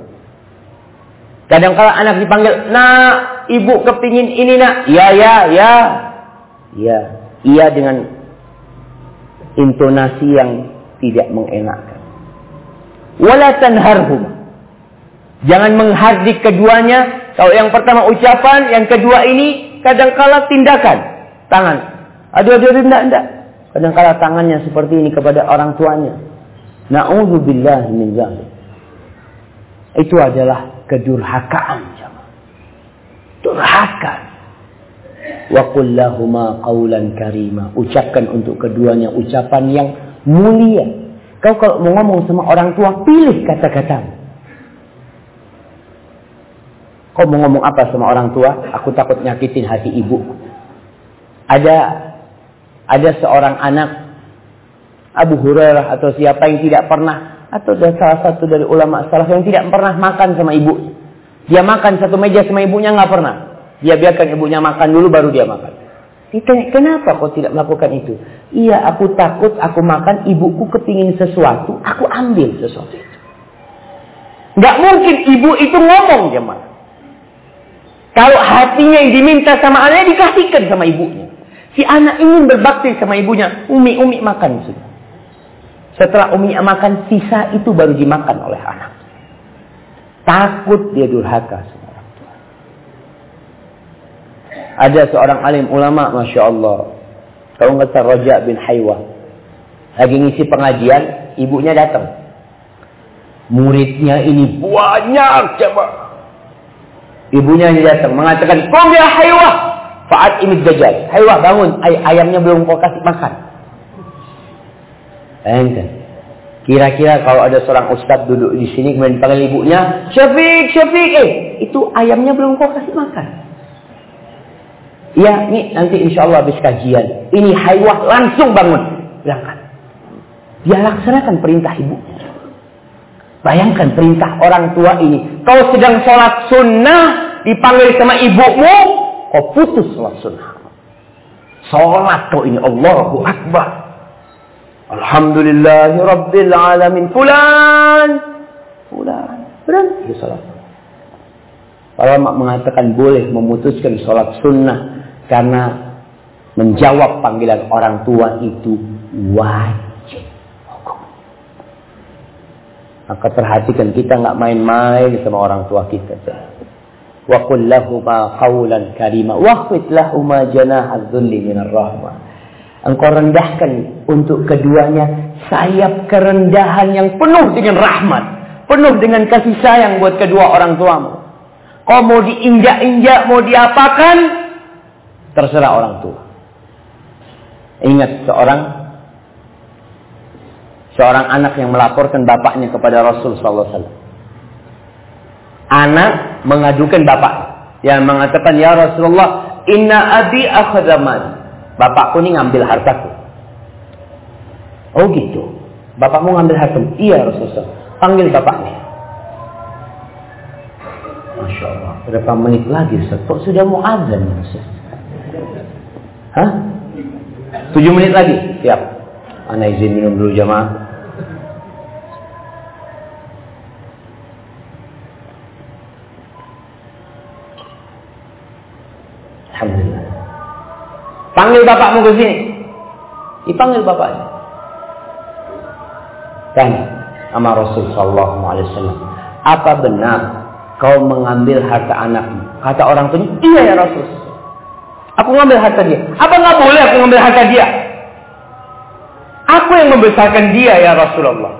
Kadang kala anak dipanggil, nak, ibu kepingin ini nak. Ya, ya, ya. Ya, iya dengan intonasi yang tidak mengenakkan. Wala tanharhum. Jangan menghardik keduanya. Kalau yang pertama ucapan, yang kedua ini kadangkala tindakan. Tangan. Aduh, aduh, aduh, enggak, enggak. Kadangkala tangannya seperti ini kepada orang tuanya. Na'udzubillah min zalik. Itu adalah kedurhakaan. Durhaka. Wa kullahuma qawlan karima. Ucapkan untuk keduanya ucapan yang mulia. Kau kalau mau ngomong sama orang tua, pilih kata-kata. Kau mau ngomong apa sama orang tua? Aku takut nyakitin hati ibu. Ada ada seorang anak Abu Hurairah atau siapa yang tidak pernah atau ada salah satu dari ulama salah yang tidak pernah makan sama ibu. Dia makan satu meja sama ibunya nggak pernah. Dia biarkan ibunya makan dulu baru dia makan. Ditanya, kenapa kau tidak melakukan itu? Iya, aku takut aku makan, ibuku kepingin sesuatu, aku ambil sesuatu itu. Gak mungkin ibu itu ngomong jemaah. Kalau hatinya yang diminta sama anaknya dikasihkan sama ibunya. Si anak ingin berbakti sama ibunya. Umi, umi makan sudah. Setelah umi makan, sisa itu baru dimakan oleh anak. Takut dia durhaka. Ada seorang alim ulama, Masya Allah. Kalau nggak Raja bin Haywa. Lagi ngisi pengajian, ibunya datang. Muridnya ini banyak coba. Ibunya ini datang mengatakan, Kum ya Haywa. Faat ini dajjal. Haywa bangun, Ay ayamnya belum kau kasih makan. Bayangkan. Kira-kira kalau ada seorang ustadz duduk di sini kemudian panggil ibunya, Syafiq, Syafiq, eh, itu ayamnya belum kau kasih makan. Ya, ini nanti insya Allah habis kajian. Ini haywah langsung bangun. Berangkat. Dia laksanakan perintah ibu. Bayangkan perintah orang tua ini. Kau sedang sholat sunnah, dipanggil sama ibumu, kau putus sholat sunnah. Sholat kau ini Allahu Akbar. Alhamdulillahi Rabbil Alamin. Fulan. Fulan. Berhenti sholat. Para mengatakan boleh memutuskan sholat sunnah karena menjawab panggilan orang tua itu wajib Maka perhatikan kita nggak main-main sama orang tua kita. Wa qul lahuma qawlan karima khfid lahuma janaha dzulli minar rahmah. Engkau rendahkan untuk keduanya sayap kerendahan yang penuh dengan rahmat, penuh dengan kasih sayang buat kedua orang tuamu. Kau mau diinjak-injak, mau diapakan, Terserah orang tua. Ingat seorang seorang anak yang melaporkan bapaknya kepada Rasul sallallahu alaihi wasallam. Anak mengadukan bapak yang mengatakan ya Rasulullah, "Inna abi akhadha Bapakku ini ngambil hartaku. Oh gitu. Bapakmu ngambil hartamu? Iya Rasulullah. Panggil bapaknya. Masya Allah. Berapa menit lagi Ustaz? Kok sudah mau azan Ustaz? Hah? Tujuh menit lagi? Siap. Ana izin minum dulu jamaah. Alhamdulillah. Panggil bapakmu ke sini. Dipanggil bapaknya. Dan sama Rasul Sallallahu Alaihi Wasallam. Apa benar kau mengambil harta anakmu? Kata orang tuanya, iya ya Rasul. Aku ngambil harta dia. Apa nggak boleh aku ngambil harta dia? Aku yang membesarkan dia ya Rasulullah.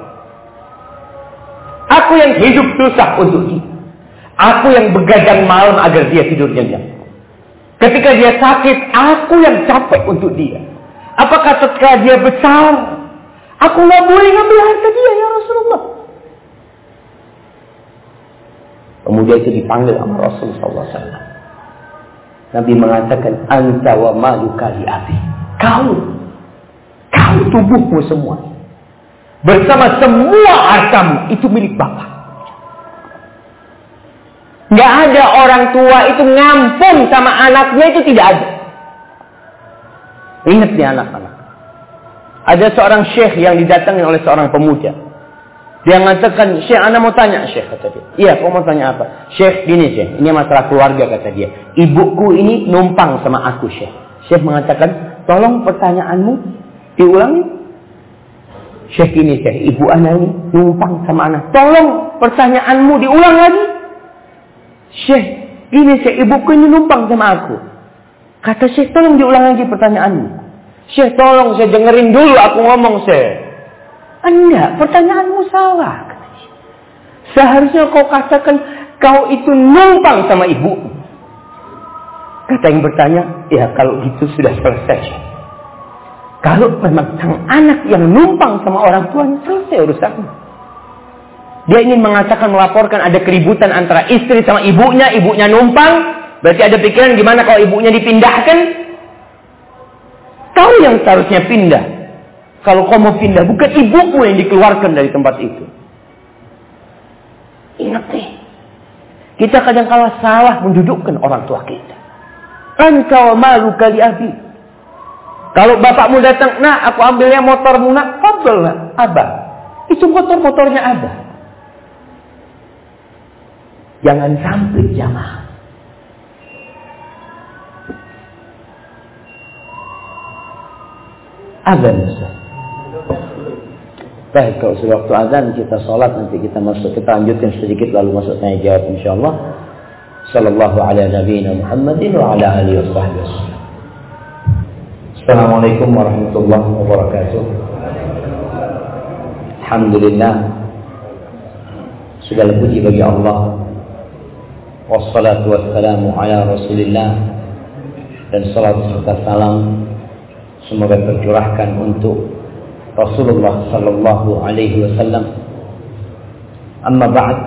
Aku yang hidup susah untuk dia. Aku yang begadang malam agar dia tidur nyenyak. Ketika dia sakit, aku yang capek untuk dia. Apakah ketika dia besar, aku nggak boleh ngambil harta dia ya Rasulullah? Kemudian itu dipanggil sama Rasulullah SAW. Nabi mengatakan anta wa maluka li abi. Kau kau tubuhmu semua bersama semua hartamu itu milik Bapak. Gak ada orang tua itu ngampun sama anaknya itu tidak ada. Ingat nih anak-anak. Ada seorang syekh yang didatangi oleh seorang pemuda. Dia mengatakan, Syekh, Anda mau tanya, Syekh, kata dia. Iya, kau mau tanya apa? Syekh, gini, Syekh. Ini masalah keluarga, kata dia. Ibuku ini numpang sama aku, Syekh. Syekh mengatakan, tolong pertanyaanmu diulangi. Syekh ini, Syekh. Ibu anak ini numpang sama anak. Tolong pertanyaanmu diulang lagi. Syekh, gini, Syekh. Ibuku ini numpang sama aku. Kata Syekh, tolong diulang lagi pertanyaanmu. Syekh, tolong saya dengerin dulu aku ngomong, Syekh. Enggak, pertanyaanmu salah. Seharusnya kau katakan kau itu numpang sama ibu. Kata yang bertanya, ya kalau gitu sudah selesai. Kalau memang sang anak yang numpang sama orang tuanya, selesai urusannya. Dia ingin mengatakan, melaporkan ada keributan antara istri sama ibunya, ibunya numpang. Berarti ada pikiran gimana kalau ibunya dipindahkan? Kau yang seharusnya pindah. Kalau kau mau pindah, bukan ibumu yang dikeluarkan dari tempat itu. Ingat nih. Kita kadang kala salah mendudukkan orang tua kita. Engkau malu kali abi. Kalau bapakmu datang, nah aku ambilnya motormu nak, fadl nak, abah. Itu motor-motornya abah. Jangan sampai jamaah. Azan Ustaz. Baik, kalau sudah waktu azan kita sholat nanti kita masuk kita lanjutkan sedikit lalu masuk tanya jawab insyaallah. Sallallahu ala nabiyina Muhammadin wa ala alihi wasallam. Assalamualaikum warahmatullahi wabarakatuh. Alhamdulillah segala puji bagi Allah. Wassalatu wassalamu ala Rasulillah dan salat serta salam semoga tercurahkan untuk Rasulullah sallallahu alaihi wasallam. Amma ba'd,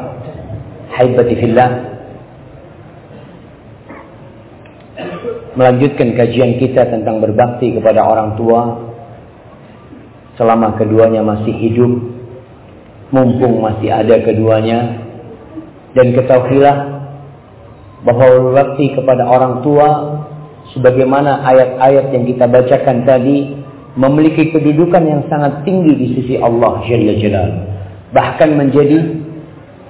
haibati fillah. Melanjutkan kajian kita tentang berbakti kepada orang tua selama keduanya masih hidup, mumpung masih ada keduanya dan ketahuilah bahwa berbakti kepada orang tua sebagaimana ayat-ayat yang kita bacakan tadi memiliki kedudukan yang sangat tinggi di sisi Allah Jalla Jalal. Bahkan menjadi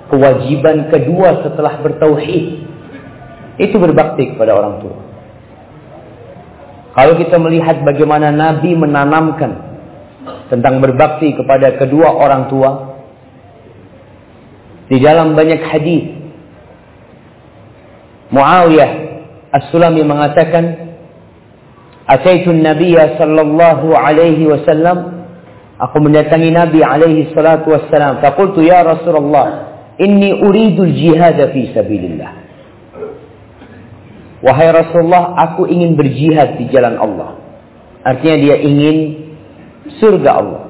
kewajiban kedua setelah bertauhid. Itu berbakti kepada orang tua. Kalau kita melihat bagaimana Nabi menanamkan tentang berbakti kepada kedua orang tua di dalam banyak hadis Muawiyah As-Sulami mengatakan Ataitu Nabi sallallahu alaihi wasallam. Aku mendatangi Nabi alaihi salatu wassalam. Faqultu ya Rasulullah inni uridu al-jihad fi sabilillah. Wahai Rasulullah aku ingin berjihad di jalan Allah. Artinya dia ingin surga Allah.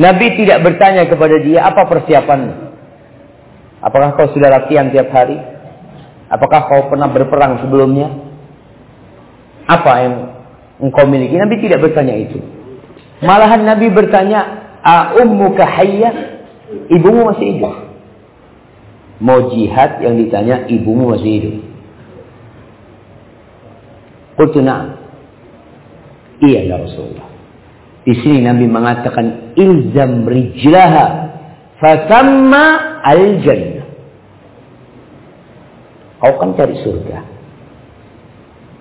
Nabi tidak bertanya kepada dia apa persiapanmu Apakah kau sudah latihan tiap hari? Apakah kau pernah berperang sebelumnya? apa yang engkau miliki? Nabi tidak bertanya itu. Malahan Nabi bertanya, "A ummuka hayyah?" Ibumu masih hidup. Mau jihad yang ditanya ibumu masih hidup. Qultu. Iya ya Rasulullah. Di sini Nabi mengatakan ilzam rijlaha fasamma al-jannah. Kau kan cari surga.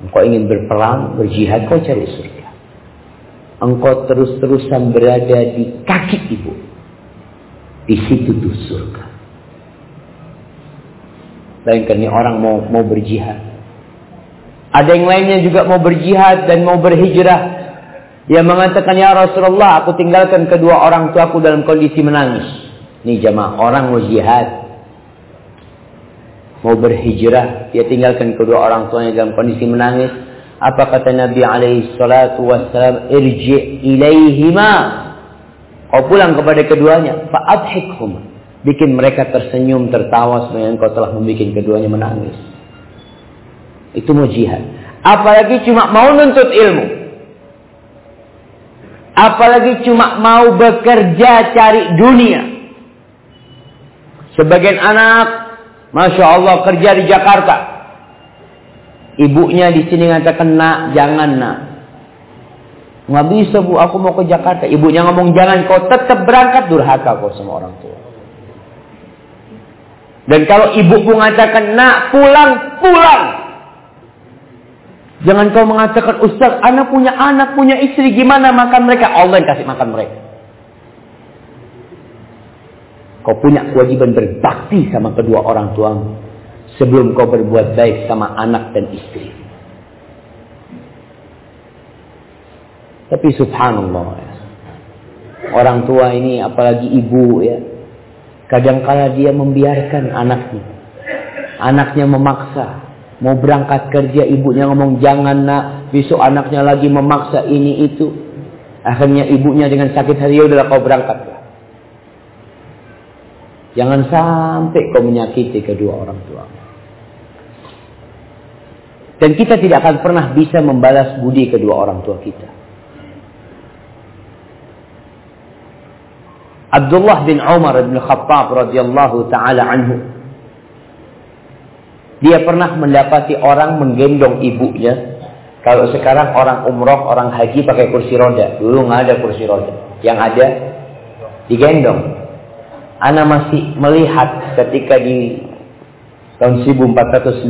Engkau ingin berperang, berjihad, kau cari surga. Engkau terus-terusan berada di kaki ibu. Di situ tuh surga. Bayangkan ini orang mau mau berjihad. Ada yang lainnya juga mau berjihad dan mau berhijrah. Dia mengatakan, Ya Rasulullah, aku tinggalkan kedua orang tuaku dalam kondisi menangis. Ini jamaah, orang mau jihad mau berhijrah, dia tinggalkan kedua orang tuanya dalam kondisi menangis. Apa kata Nabi alaihi salatu wassalam? Irji ilaihima. Kau pulang kepada keduanya. Fa'adhikhum. Bikin mereka tersenyum, tertawa sebenarnya kau telah membuat keduanya menangis. Itu mau jihad. Apalagi cuma mau nuntut ilmu. Apalagi cuma mau bekerja cari dunia. Sebagian anak Masya Allah kerja di Jakarta. Ibunya di sini ngatakan nak, jangan nak. Nggak bisa bu, aku mau ke Jakarta. Ibunya ngomong jangan kau tetap berangkat durhaka kau sama orang tua. Dan kalau ibu mengatakan nak pulang, pulang. Jangan kau mengatakan Ustaz, anak punya anak, punya istri, gimana makan mereka? Allah yang kasih makan mereka. Kau punya kewajiban berbakti sama kedua orang tuamu. Sebelum kau berbuat baik sama anak dan istri. Tapi subhanallah ya. Orang tua ini apalagi ibu ya. Kadangkala dia membiarkan anaknya. Anaknya memaksa. Mau berangkat kerja ibunya ngomong jangan nak. Besok anaknya lagi memaksa ini itu. Akhirnya ibunya dengan sakit hati ya udah kau berangkat. Jangan sampai kau menyakiti kedua orang tua. Dan kita tidak akan pernah bisa membalas budi kedua orang tua kita. Abdullah bin Umar bin Khattab radhiyallahu taala anhu dia pernah mendapati orang menggendong ibunya. Kalau sekarang orang umroh, orang haji pakai kursi roda. Dulu nggak ada kursi roda. Yang ada digendong. Ana masih melihat ketika di tahun 1419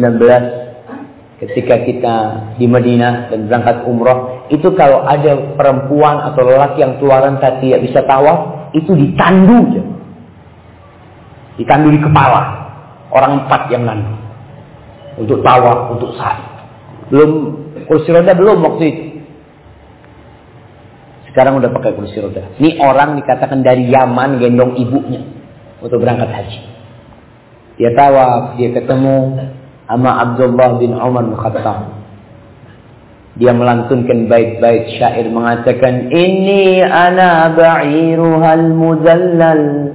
ketika kita di Madinah dan berangkat umroh itu kalau ada perempuan atau lelaki yang keluaran tadi tidak bisa tawaf itu ditandu ditandu di kepala. Orang empat yang nandu. Untuk tawaf untuk sa'i belum kursi roda belum waktu itu. Sekarang udah pakai kursi roda. Ini orang dikatakan dari Yaman gendong ibunya untuk berangkat haji. Dia tawaf, dia ketemu sama Abdullah bin Umar bin Khattab. Dia melantunkan bait-bait syair mengatakan ini ana ba'iruhal mudallal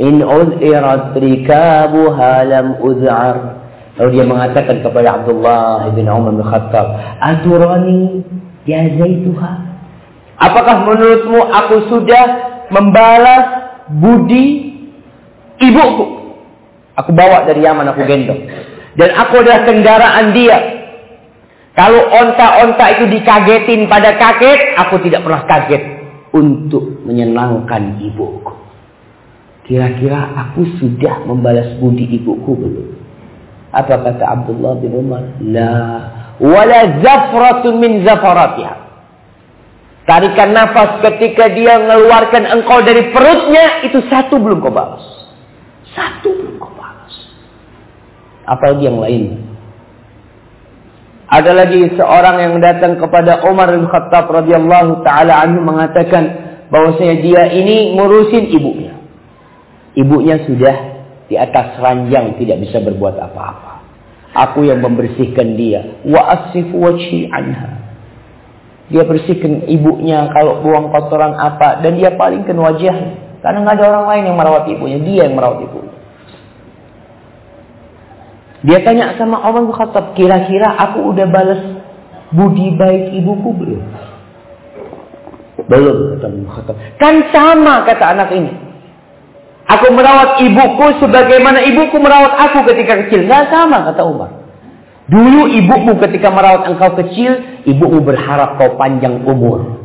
in ud'irat rikabuha lam ud'ar. Lalu dia mengatakan kepada Abdullah bin Umar bin Khattab, "Aturani ya zaituha?" Apakah menurutmu aku sudah membalas budi ibuku? Aku bawa dari Yaman, aku gendong. Dan aku adalah kendaraan dia. Kalau onta-onta itu dikagetin pada kaget, aku tidak pernah kaget untuk menyenangkan ibuku. Kira-kira aku sudah membalas budi ibuku belum? Apa kata Abdullah bin Umar? La. Wala zafratun min zafaratiha. Tarikan nafas ketika dia mengeluarkan engkau dari perutnya, itu satu belum kau balas. Satu belum kau balas. Apalagi yang lain. Ada lagi seorang yang datang kepada Umar bin Khattab radhiyallahu taala anhu mengatakan bahwasanya dia ini ngurusin ibunya. Ibunya sudah di atas ranjang tidak bisa berbuat apa-apa. Aku yang membersihkan dia. Wa asifu wajhi anha. Dia bersihkan ibunya kalau buang kotoran apa. Dan dia palingkan wajahnya. Karena nggak ada orang lain yang merawat ibunya. Dia yang merawat ibunya. Dia tanya sama Umar bin. Kira-kira aku udah balas budi baik ibuku belum? Belum kata Umar Khattab. Kan sama kata anak ini. Aku merawat ibuku sebagaimana ibuku merawat aku ketika kecil. Nggak sama kata Umar. Dulu ibumu ketika merawat engkau kecil, ibumu berharap kau panjang umur.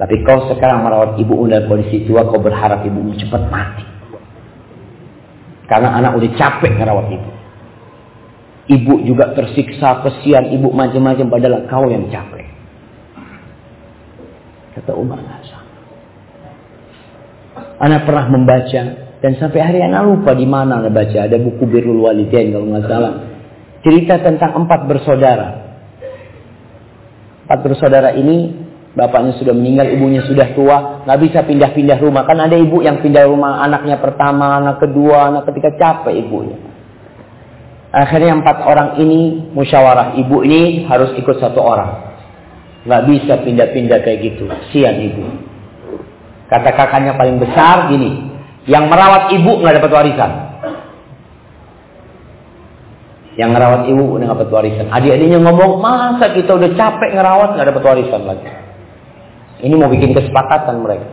Tapi kau sekarang merawat ibumu dalam kondisi tua, kau berharap ibumu cepat mati. Karena anak udah capek merawat ibu. Ibu juga tersiksa, kesian, ibu macam-macam padahal kau yang capek. Kata Umar Hasan. Anak pernah membaca dan sampai hari anak lupa di mana anak baca. Ada buku Birrul Walidain kalau nggak salah cerita tentang empat bersaudara. Empat bersaudara ini bapaknya sudah meninggal, ibunya sudah tua, nggak bisa pindah-pindah rumah. Kan ada ibu yang pindah rumah anaknya pertama, anak kedua, anak ketiga capek ibunya. Akhirnya empat orang ini musyawarah, ibu ini harus ikut satu orang. Nggak bisa pindah-pindah kayak gitu, sian ibu. Kata kakaknya paling besar gini, yang merawat ibu nggak dapat warisan. Yang ngerawat ibu udah dapat warisan. Adik-adiknya ngomong, masa kita udah capek ngerawat nggak dapat warisan lagi. Ini mau bikin kesepakatan mereka.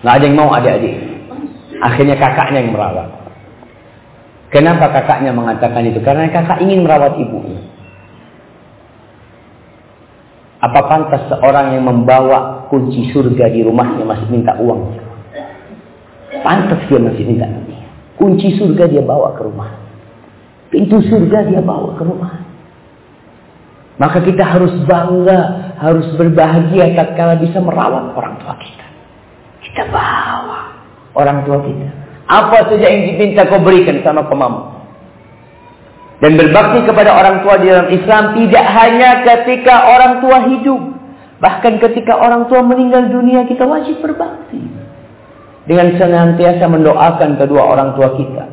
Nggak ada yang mau adik-adik. Akhirnya kakaknya yang merawat. Kenapa kakaknya mengatakan itu? Karena kakak ingin merawat ibunya. pantas seorang yang membawa kunci surga di rumahnya masih minta uang? Pantas dia masih minta Kunci surga dia bawa ke rumah. Pintu surga dia bawa ke rumah. Maka kita harus bangga, harus berbahagia tatkala bisa merawat orang tua kita. Kita bawa orang tua kita. Apa saja yang diminta kau berikan sama kemamu. Dan berbakti kepada orang tua di dalam Islam tidak hanya ketika orang tua hidup. Bahkan ketika orang tua meninggal dunia kita wajib berbakti dengan senantiasa mendoakan kedua orang tua kita.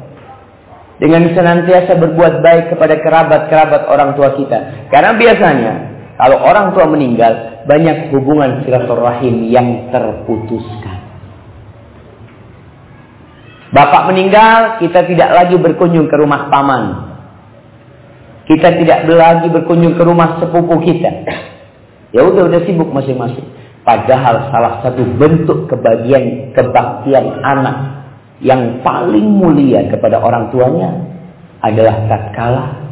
Dengan senantiasa berbuat baik kepada kerabat-kerabat orang tua kita. Karena biasanya kalau orang tua meninggal banyak hubungan silaturahim yang terputuskan. Bapak meninggal, kita tidak lagi berkunjung ke rumah paman. Kita tidak lagi berkunjung ke rumah sepupu kita. Ya udah udah sibuk masing-masing. Padahal salah satu bentuk kebahagiaan kebaktian anak yang paling mulia kepada orang tuanya adalah tatkala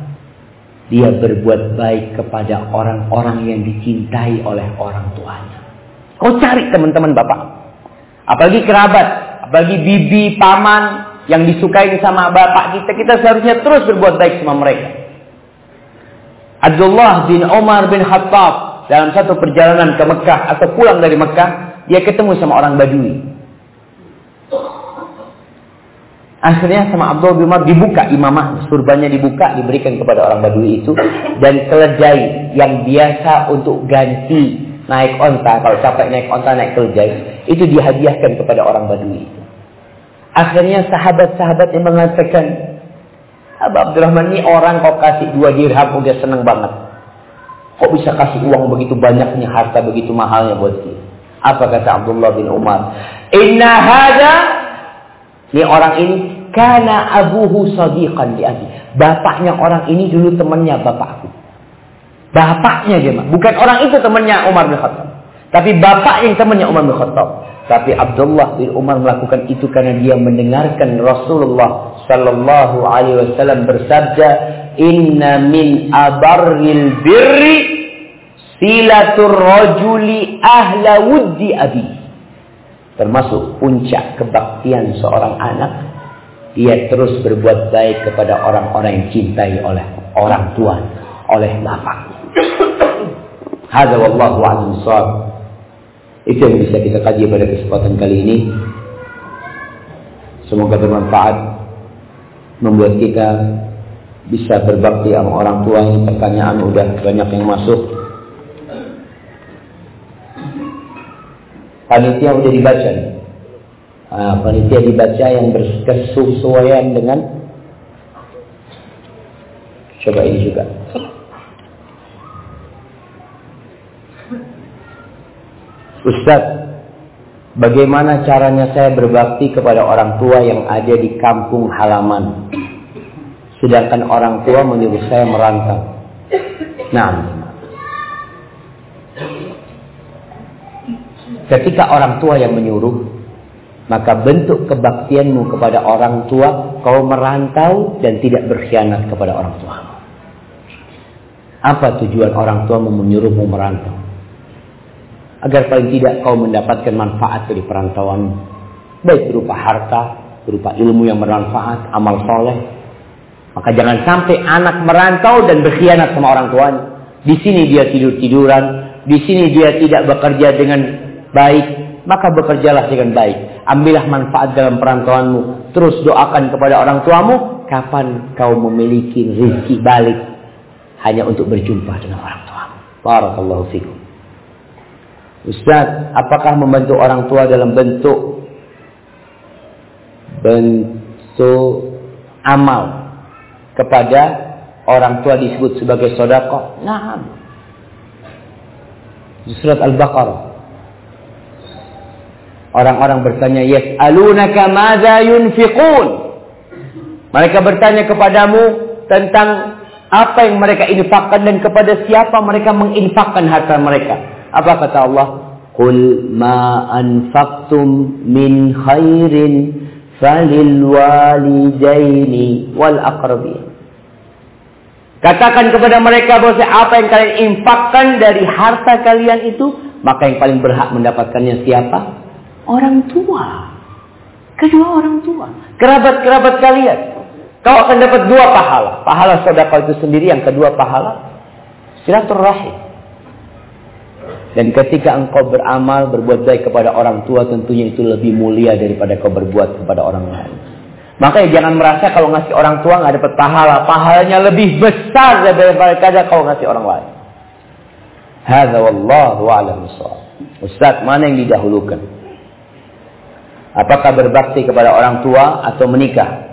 dia berbuat baik kepada orang-orang yang dicintai oleh orang tuanya. Kau cari teman-teman bapak. Apalagi kerabat, apalagi bibi, paman yang disukai sama bapak kita, kita seharusnya terus berbuat baik sama mereka. Abdullah bin Umar bin Khattab dalam satu perjalanan ke Mekah atau pulang dari Mekah, dia ketemu sama orang Badui. Akhirnya sama Abdul bin Umar dibuka imamah, surbannya dibuka, diberikan kepada orang Badui itu. Dan keledai yang biasa untuk ganti naik onta, kalau capek naik onta, naik keledai, itu dihadiahkan kepada orang Badui itu. Akhirnya sahabat-sahabat yang mengatakan, Abu Abdurrahman ini orang kau kasih dua dirham udah seneng banget. Kok bisa kasih uang begitu banyaknya, harta begitu mahalnya buat dia? Apa kata Abdullah bin Umar? Inna hada ini orang ini karena abuhu sadiqan di abi. Bapaknya orang ini dulu temannya bapakku. Bapaknya dia, bukan orang itu temannya Umar bin Khattab. Tapi bapak yang temannya Umar bin Khattab. Tapi Abdullah bin Umar melakukan itu karena dia mendengarkan Rasulullah Sallallahu Alaihi Wasallam bersabda, Inna min abarril birri silatur rajuli ahla wuddi abi. Termasuk puncak kebaktian seorang anak. Dia terus berbuat baik kepada orang-orang yang cintai oleh orang tua, oleh bapak. Hadza wallahu a'lam Itu yang bisa kita kaji pada kesempatan kali ini. Semoga bermanfaat membuat kita bisa berbakti sama orang tua ini pertanyaan udah banyak yang masuk panitia udah dibaca nih nah, panitia dibaca yang berkesesuaian dengan coba ini juga Ustaz, bagaimana caranya saya berbakti kepada orang tua yang ada di kampung halaman? Sedangkan orang tua menyuruh saya merantau. Nah, ketika orang tua yang menyuruh, maka bentuk kebaktianmu kepada orang tua, kau merantau dan tidak berkhianat kepada orang tua. Apa tujuan orang tua menyuruhmu merantau? Agar paling tidak kau mendapatkan manfaat dari perantauan, baik berupa harta, berupa ilmu yang bermanfaat, amal soleh, maka jangan sampai anak merantau dan berkhianat sama orang tuanya. Di sini dia tidur-tiduran, di sini dia tidak bekerja dengan baik, maka bekerjalah dengan baik. Ambillah manfaat dalam perantauanmu. Terus doakan kepada orang tuamu, kapan kau memiliki rezeki balik hanya untuk berjumpa dengan orang tua. Barakallahu fikum. Ustaz, apakah membantu orang tua dalam bentuk bentuk amal kepada orang tua disebut sebagai sodako. Nah, surat Al-Baqarah. Orang-orang bertanya, Yas'alunaka madza yunfiqun? Mereka bertanya kepadamu tentang apa yang mereka infakkan dan kepada siapa mereka menginfakkan harta mereka. Apa kata Allah? Qul ma anfaqtum min khairin falil walidaini wal aqrabin. Katakan kepada mereka bahwa apa yang kalian infakkan dari harta kalian itu, maka yang paling berhak mendapatkannya siapa? Orang tua. Kedua orang tua. Kerabat-kerabat kalian. Kau akan dapat dua pahala. Pahala saudara itu sendiri, yang kedua pahala silaturahim. Dan ketika engkau beramal, berbuat baik kepada orang tua, tentunya itu lebih mulia daripada kau berbuat kepada orang lain. Makanya jangan merasa kalau ngasih orang tua nggak dapat pahala. Pahalanya lebih besar daripada kau ngasih orang lain. Hadza wallahu a'lam Ustaz, mana yang didahulukan? Apakah berbakti kepada orang tua atau menikah?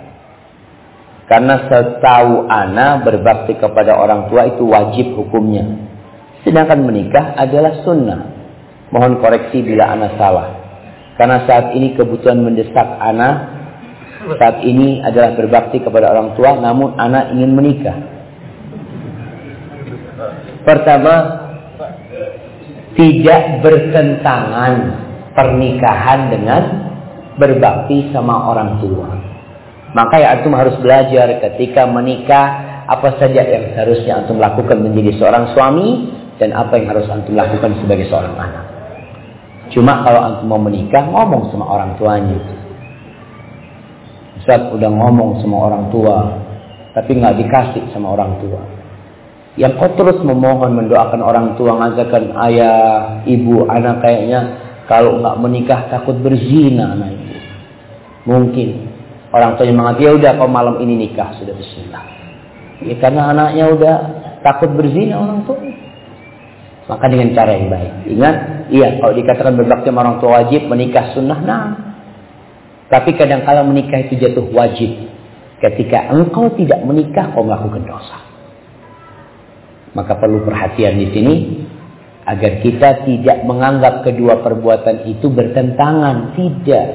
Karena setahu ana berbakti kepada orang tua itu wajib hukumnya. Sedangkan menikah adalah sunnah. Mohon koreksi bila ana salah. Karena saat ini kebutuhan mendesak ana saat ini adalah berbakti kepada orang tua, namun anak ingin menikah. Pertama, tidak bertentangan pernikahan dengan berbakti sama orang tua. Maka ya antum harus belajar ketika menikah apa saja yang seharusnya antum lakukan menjadi seorang suami dan apa yang harus antum lakukan sebagai seorang anak. Cuma kalau antum mau menikah ngomong sama orang tuanya. Ustaz udah ngomong sama orang tua, tapi nggak dikasih sama orang tua. Yang kau terus memohon mendoakan orang tua, ngajakan ayah, ibu, anak kayaknya kalau nggak menikah takut berzina itu. Mungkin orang tuanya mengatakan ya udah kau malam ini nikah sudah Bismillah. Ya karena anaknya udah takut berzina orang tua. Maka dengan cara yang baik. Ingat, iya kalau dikatakan berbakti sama orang tua wajib menikah sunnah, nah tapi kadang kala menikah itu jatuh wajib. Ketika engkau tidak menikah, kau melakukan dosa. Maka perlu perhatian di sini agar kita tidak menganggap kedua perbuatan itu bertentangan. Tidak.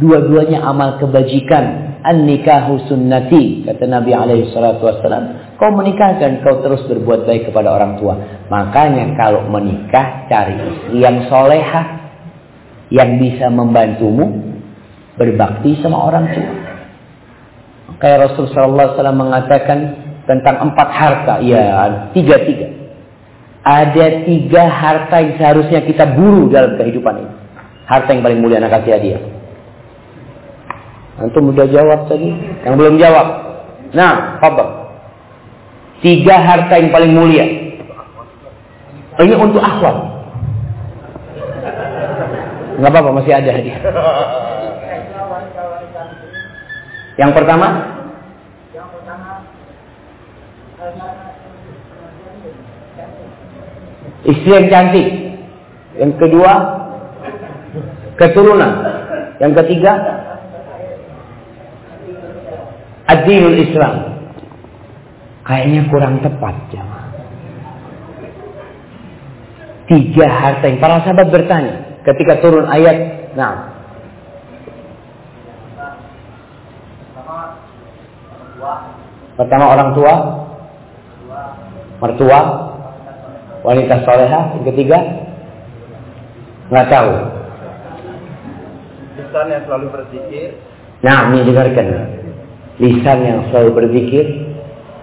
Dua-duanya amal kebajikan. An-nikahu sunnati. Kata Nabi alaihi salatu wassalam. Kau menikah dan kau terus berbuat baik kepada orang tua. Makanya kalau menikah cari istri yang solehah. Yang bisa membantumu berbakti sama orang tua. Kayak Rasul Sallallahu Alaihi Wasallam mengatakan tentang empat harta, ya tiga tiga. Ada tiga harta yang seharusnya kita buru dalam kehidupan ini. Harta yang paling mulia anak kasih hadiah. Antum udah jawab tadi? Yang belum jawab? Nah, apa? Tiga harta yang paling mulia. Ini untuk akhwat. Enggak apa-apa, masih ada hadiah. Yang pertama? Yang pertama Istri yang cantik. Yang kedua, keturunan. Yang ketiga, Adinul Islam. Kayaknya kurang tepat, jamaah. Tiga harta yang para sahabat bertanya ketika turun ayat, nah, Pertama orang tua, mertua, wanita soleha. Yang ketiga, nggak tahu. Lisan yang selalu berzikir. Nah, ini dengarkan. Lisan yang selalu berzikir.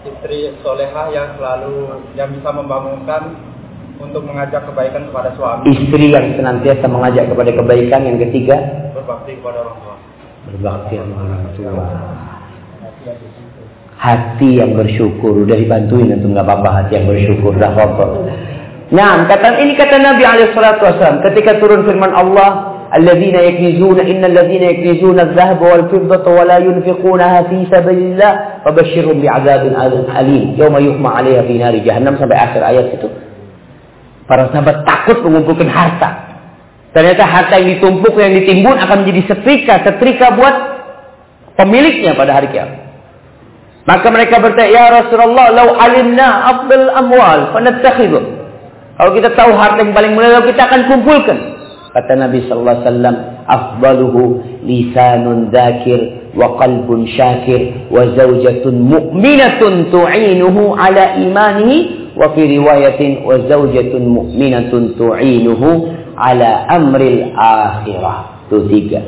Istri soleha yang selalu yang bisa membangunkan untuk mengajak kebaikan kepada suami. Istri yang senantiasa mengajak kepada kebaikan. Yang ketiga, berbakti kepada orang tua. Berbakti kepada orang tua hati yang bersyukur udah dibantuin itu nggak apa-apa hati yang bersyukur dah apa Nah, kata ini kata Nabi alaihi wasallam ketika turun firman Allah, "Alladzina yaknizuna innal ladzina yaknizuna adh-dhahaba wal fiddata wa la yunfiqunaha fi sabilillah fabashshirhum bi'adzabin alim yauma yuhma 'alaiha fi nari jahannam" sampai akhir ayat itu. Para sahabat takut mengumpulkan harta. Ternyata harta yang ditumpuk yang ditimbun akan menjadi setrika, setrika buat pemiliknya pada hari kiamat. Maka mereka bertanya, "Ya Rasulullah, lau alimna afdal amwal, fanattakhidhu." Kalau kita tahu harta yang paling mulia, kita akan kumpulkan. Kata Nabi sallallahu alaihi wasallam, "Afdaluhu lisanun dzakir wa qalbun syakir wa zaujatun mu'minatun tu'inuhu ala imanihi wa fi riwayatin wa zaujatun mu'minatun tu'inuhu ala amril akhirah." Itu tiga.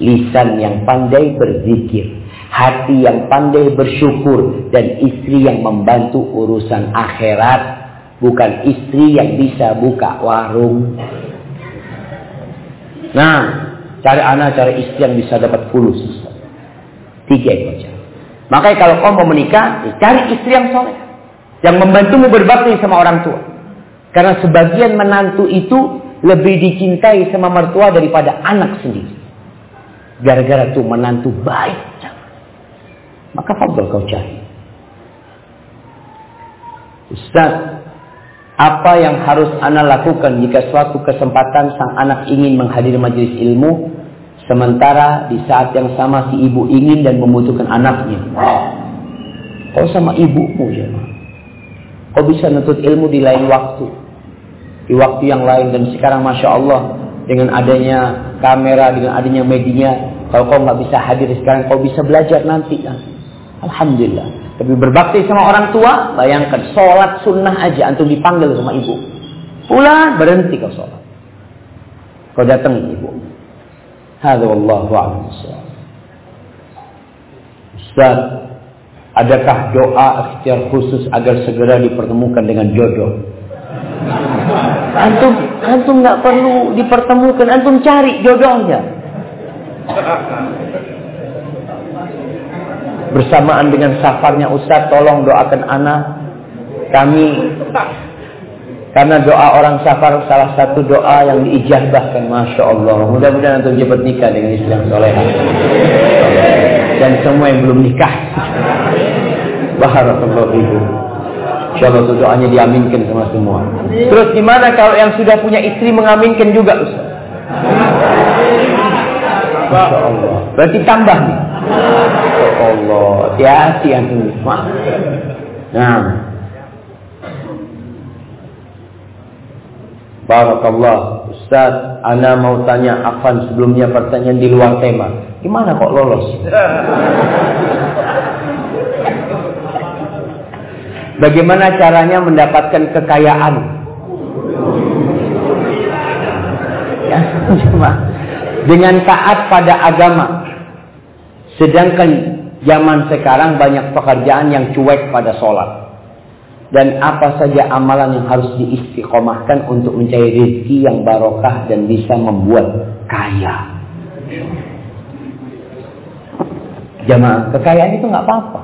Lisan yang pandai berzikir hati yang pandai bersyukur dan istri yang membantu urusan akhirat bukan istri yang bisa buka warung nah cari anak cari istri yang bisa dapat fulus tiga itu aja makanya kalau kau mau menikah ya cari istri yang soleh yang membantumu berbakti sama orang tua karena sebagian menantu itu lebih dicintai sama mertua daripada anak sendiri. Gara-gara tuh menantu baik. Maka fadl kau cari. Ustaz, apa yang harus anak lakukan jika suatu kesempatan sang anak ingin menghadiri majelis ilmu, sementara di saat yang sama si ibu ingin dan membutuhkan anaknya? Kau sama ibumu ya. Kau bisa nutut ilmu di lain waktu di waktu yang lain dan sekarang masya Allah dengan adanya kamera dengan adanya media kalau kau nggak bisa hadir sekarang kau bisa belajar nanti kan? Alhamdulillah tapi berbakti sama orang tua bayangkan sholat sunnah aja antum dipanggil sama ibu. Pulang berhenti kau sholat. Kau datang ibu. Hada wallahu a'lam Ustaz adakah doa ikhtiar khusus agar segera dipertemukan dengan jodoh? Antum antum nggak perlu dipertemukan, antum cari jodohnya. Bersamaan dengan safarnya Ustaz, tolong doakan anak kami karena doa orang safar salah satu doa yang diijabahkan Masya Allah Mudah-mudahan antum cepat nikah dengan istri yang soleh Dan semua yang belum nikah Barakallahu ibu Insya Allah doanya diaminkan sama semua. Terus gimana kalau yang sudah punya istri mengaminkan juga Ustaz? Masya Allah. Berarti tambah nih. Allah. Hati-hati antum. Nah. Barakallah. Ustaz, Ana mau tanya Afan sebelumnya pertanyaan di luar tema. Gimana kok lolos? Bagaimana caranya mendapatkan kekayaan? Ya, dengan taat pada agama. Sedangkan zaman sekarang banyak pekerjaan yang cuek pada sholat. Dan apa saja amalan yang harus diistiqomahkan untuk mencari rezeki yang barokah dan bisa membuat kaya. Jamaah, kekayaan itu nggak apa-apa.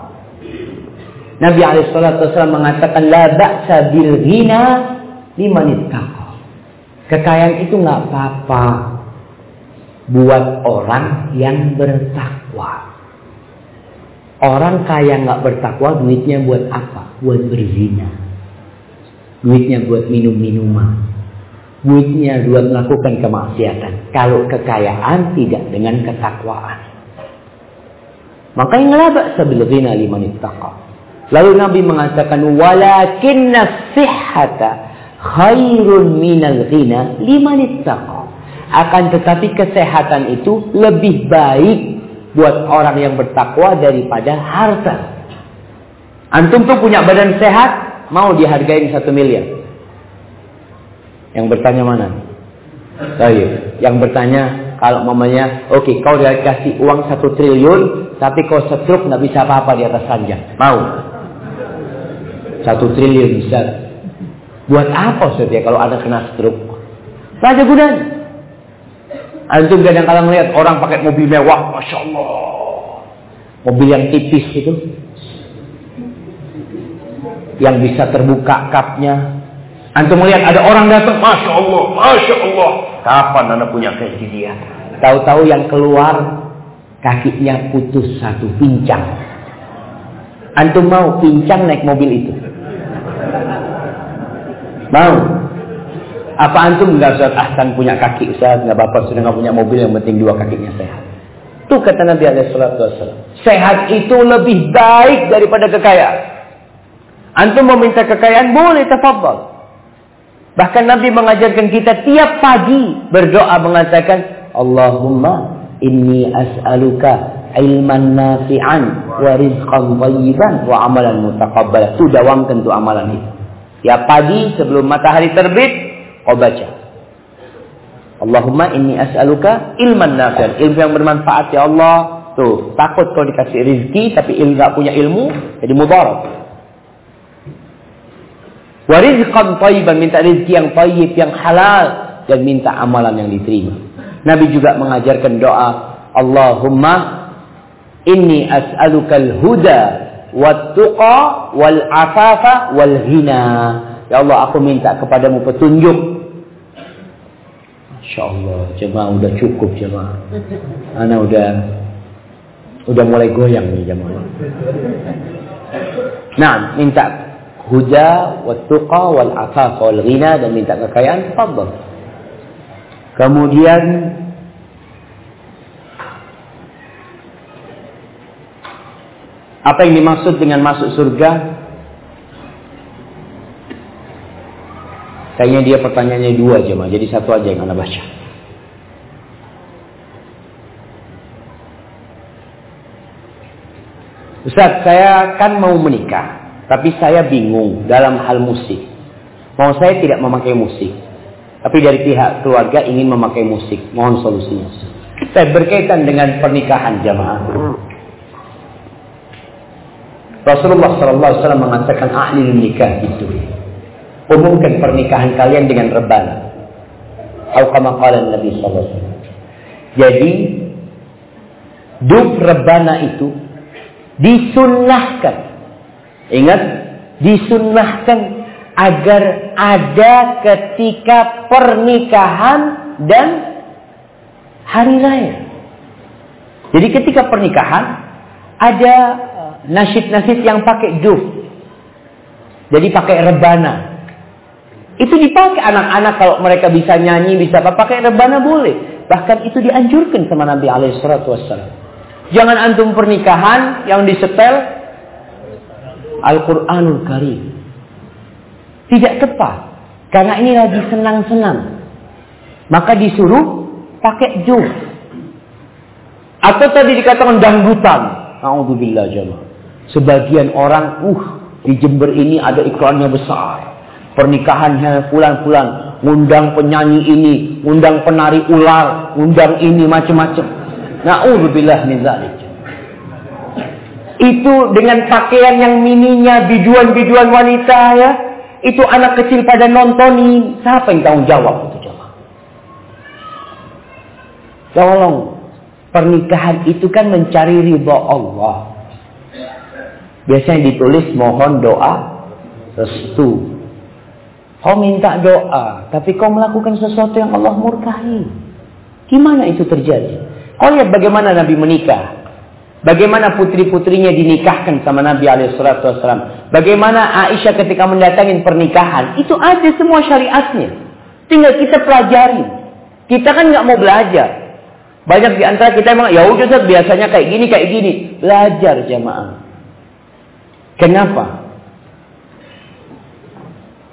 Nabi Alaihissalam mengatakan la ba'sa bil ghina liman Kekayaan itu nggak apa-apa buat orang yang bertakwa. Orang kaya nggak bertakwa duitnya buat apa? Buat berzina. Duitnya buat minum-minuman. Duitnya buat melakukan kemaksiatan. Kalau kekayaan tidak dengan ketakwaan. Makanya ngelabak sabil ghina liman ittaqa. Lalu Nabi mengatakan walakinna sihhata khairun minal ghina liman ittaqa. Akan tetapi kesehatan itu lebih baik buat orang yang bertakwa daripada harta. Antum tuh punya badan sehat, mau dihargain satu miliar. Yang bertanya mana? Saya. Yang bertanya kalau mamanya, oke okay, kau dikasih uang satu triliun, tapi kau setruk nggak bisa apa-apa di atas ranjang. Mau? Satu triliun besar. Buat apa Ustaz ya kalau ada kena stroke? Saja gunanya. Antum kadang-kadang melihat orang pakai mobil mewah, Masya Allah. Mobil yang tipis itu. Yang bisa terbuka kapnya. Antum melihat ada orang datang, Masya Allah, Masya Allah. Kapan anda punya kayak dia? Tahu-tahu yang keluar kakinya putus satu pincang. Antum mau pincang naik mobil itu? Mau? Apa antum nggak Ustaz Ahsan punya kaki Ustaz? Nggak apa-apa sudah nggak punya mobil yang penting dua kakinya sehat. Itu kata Nabi Alaihissalam. Sehat itu lebih baik daripada kekayaan. Antum mau minta kekayaan boleh tafadhal. Bahkan Nabi mengajarkan kita tiap pagi berdoa mengatakan Allahumma inni as'aluka ilman nafi'an wa rizqan thayyiban wa amalan mutaqabbal. Itu dawamkan tuh amalan itu. Ya pagi sebelum matahari terbit, kau baca. Allahumma inni as'aluka ilman nafi'an. Ilmu yang bermanfaat ya Allah. Tuh, takut kalau dikasih rezeki tapi il nggak punya ilmu, jadi mudarat. Warizqan tayyiban minta rezeki yang tayyib, yang halal dan minta amalan yang diterima. Nabi juga mengajarkan doa, Allahumma inni as'alukal huda wat tuqa wal afafa wal ghina. Ya Allah, aku minta kepadamu petunjuk. Masya Allah, jemaah udah cukup jemaah. Ana udah udah mulai goyang nih jemaah. Nah, minta huda, wat tuqa, wal afafa, wal ghina dan minta kekayaan, fadl. Kemudian apa yang dimaksud dengan masuk surga? Kayaknya dia pertanyaannya dua aja. Jadi satu aja yang anda baca. Ustaz, saya kan mau menikah, tapi saya bingung dalam hal musik. Mau saya tidak memakai musik, tapi dari pihak keluarga ingin memakai musik. Mohon solusinya. Saya berkaitan dengan pernikahan jamaah. Rasulullah SAW mengatakan ahli nikah itu umumkan pernikahan kalian dengan rebana. Atau Nabi sallallahu. Jadi duf rebana itu disunnahkan. Ingat, disunnahkan agar ada ketika pernikahan dan hari raya. Jadi ketika pernikahan ada uh, nasyid-nasyid yang pakai duf. Jadi pakai rebana. Itu dipakai anak-anak kalau mereka bisa nyanyi, bisa apa, pakai rebana boleh. Bahkan itu dianjurkan sama Nabi alaihissalatu Jangan antum pernikahan yang disetel Al-Quranul Karim. Tidak tepat. Karena ini lagi senang-senang. Maka disuruh pakai juz. Atau tadi dikatakan dangdutan. Alhamdulillah jemaah. Sebagian orang, uh, di Jember ini ada iklannya besar pernikahannya pulang-pulang, ngundang penyanyi ini, ngundang penari ular, ngundang ini macam-macam. Nauzubillah min zalik. Itu dengan pakaian yang mininya, biduan-biduan wanita ya. Itu anak kecil pada nontonin. Siapa yang tanggung jawab itu coba? Tolong. Pernikahan itu kan mencari ridha Allah. Biasanya ditulis mohon doa restu Kau minta doa, tapi kau melakukan sesuatu yang Allah murkahi. Gimana itu terjadi? Kau lihat bagaimana Nabi menikah. Bagaimana putri-putrinya dinikahkan sama Nabi Alaihissalam. Bagaimana Aisyah ketika mendatangi pernikahan. Itu ada semua syariatnya. Tinggal kita pelajari. Kita kan nggak mau belajar. Banyak di antara kita memang, ya udah biasanya kayak gini, kayak gini. Belajar jamaah. Kenapa?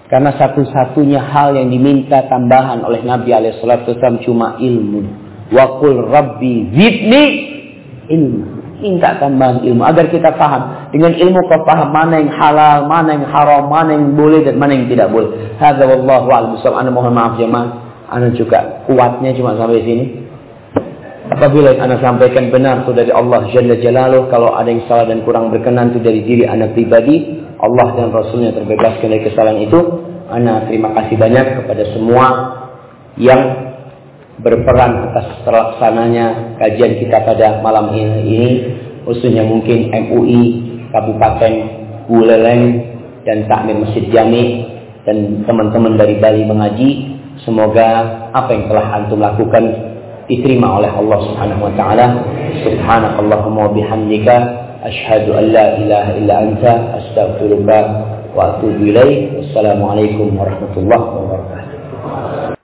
Karena satu-satunya hal yang diminta tambahan oleh Nabi Alaihissalam cuma ilmu. Wakul Rabbi zidni ilmu. Minta tambahan ilmu agar kita paham. Dengan ilmu kau paham mana yang halal, mana yang haram, mana yang boleh dan mana yang tidak boleh. Hadza wallahu a'lam Anda mohon maaf jemaah. Anda juga kuatnya cuma sampai sini. Apabila yang anda sampaikan benar itu dari Allah Jalla Jalaluh. Kalau ada yang salah dan kurang berkenan itu dari diri anda pribadi. Allah dan Rasulnya terbebaskan dari kesalahan itu. Ana terima kasih banyak kepada semua yang berperan atas terlaksananya kajian kita pada malam ini. Khususnya mungkin MUI, Kabupaten Buleleng, dan Takmir Masjid Jami, dan teman-teman dari Bali mengaji. Semoga apa yang telah antum lakukan diterima oleh Allah Subhanahu wa taala. Subhanakallahumma wa bihamdika asyhadu an la ilaha illa anta astaghfiruka wa atubu ilaik. Wassalamualaikum warahmatullahi wabarakatuh.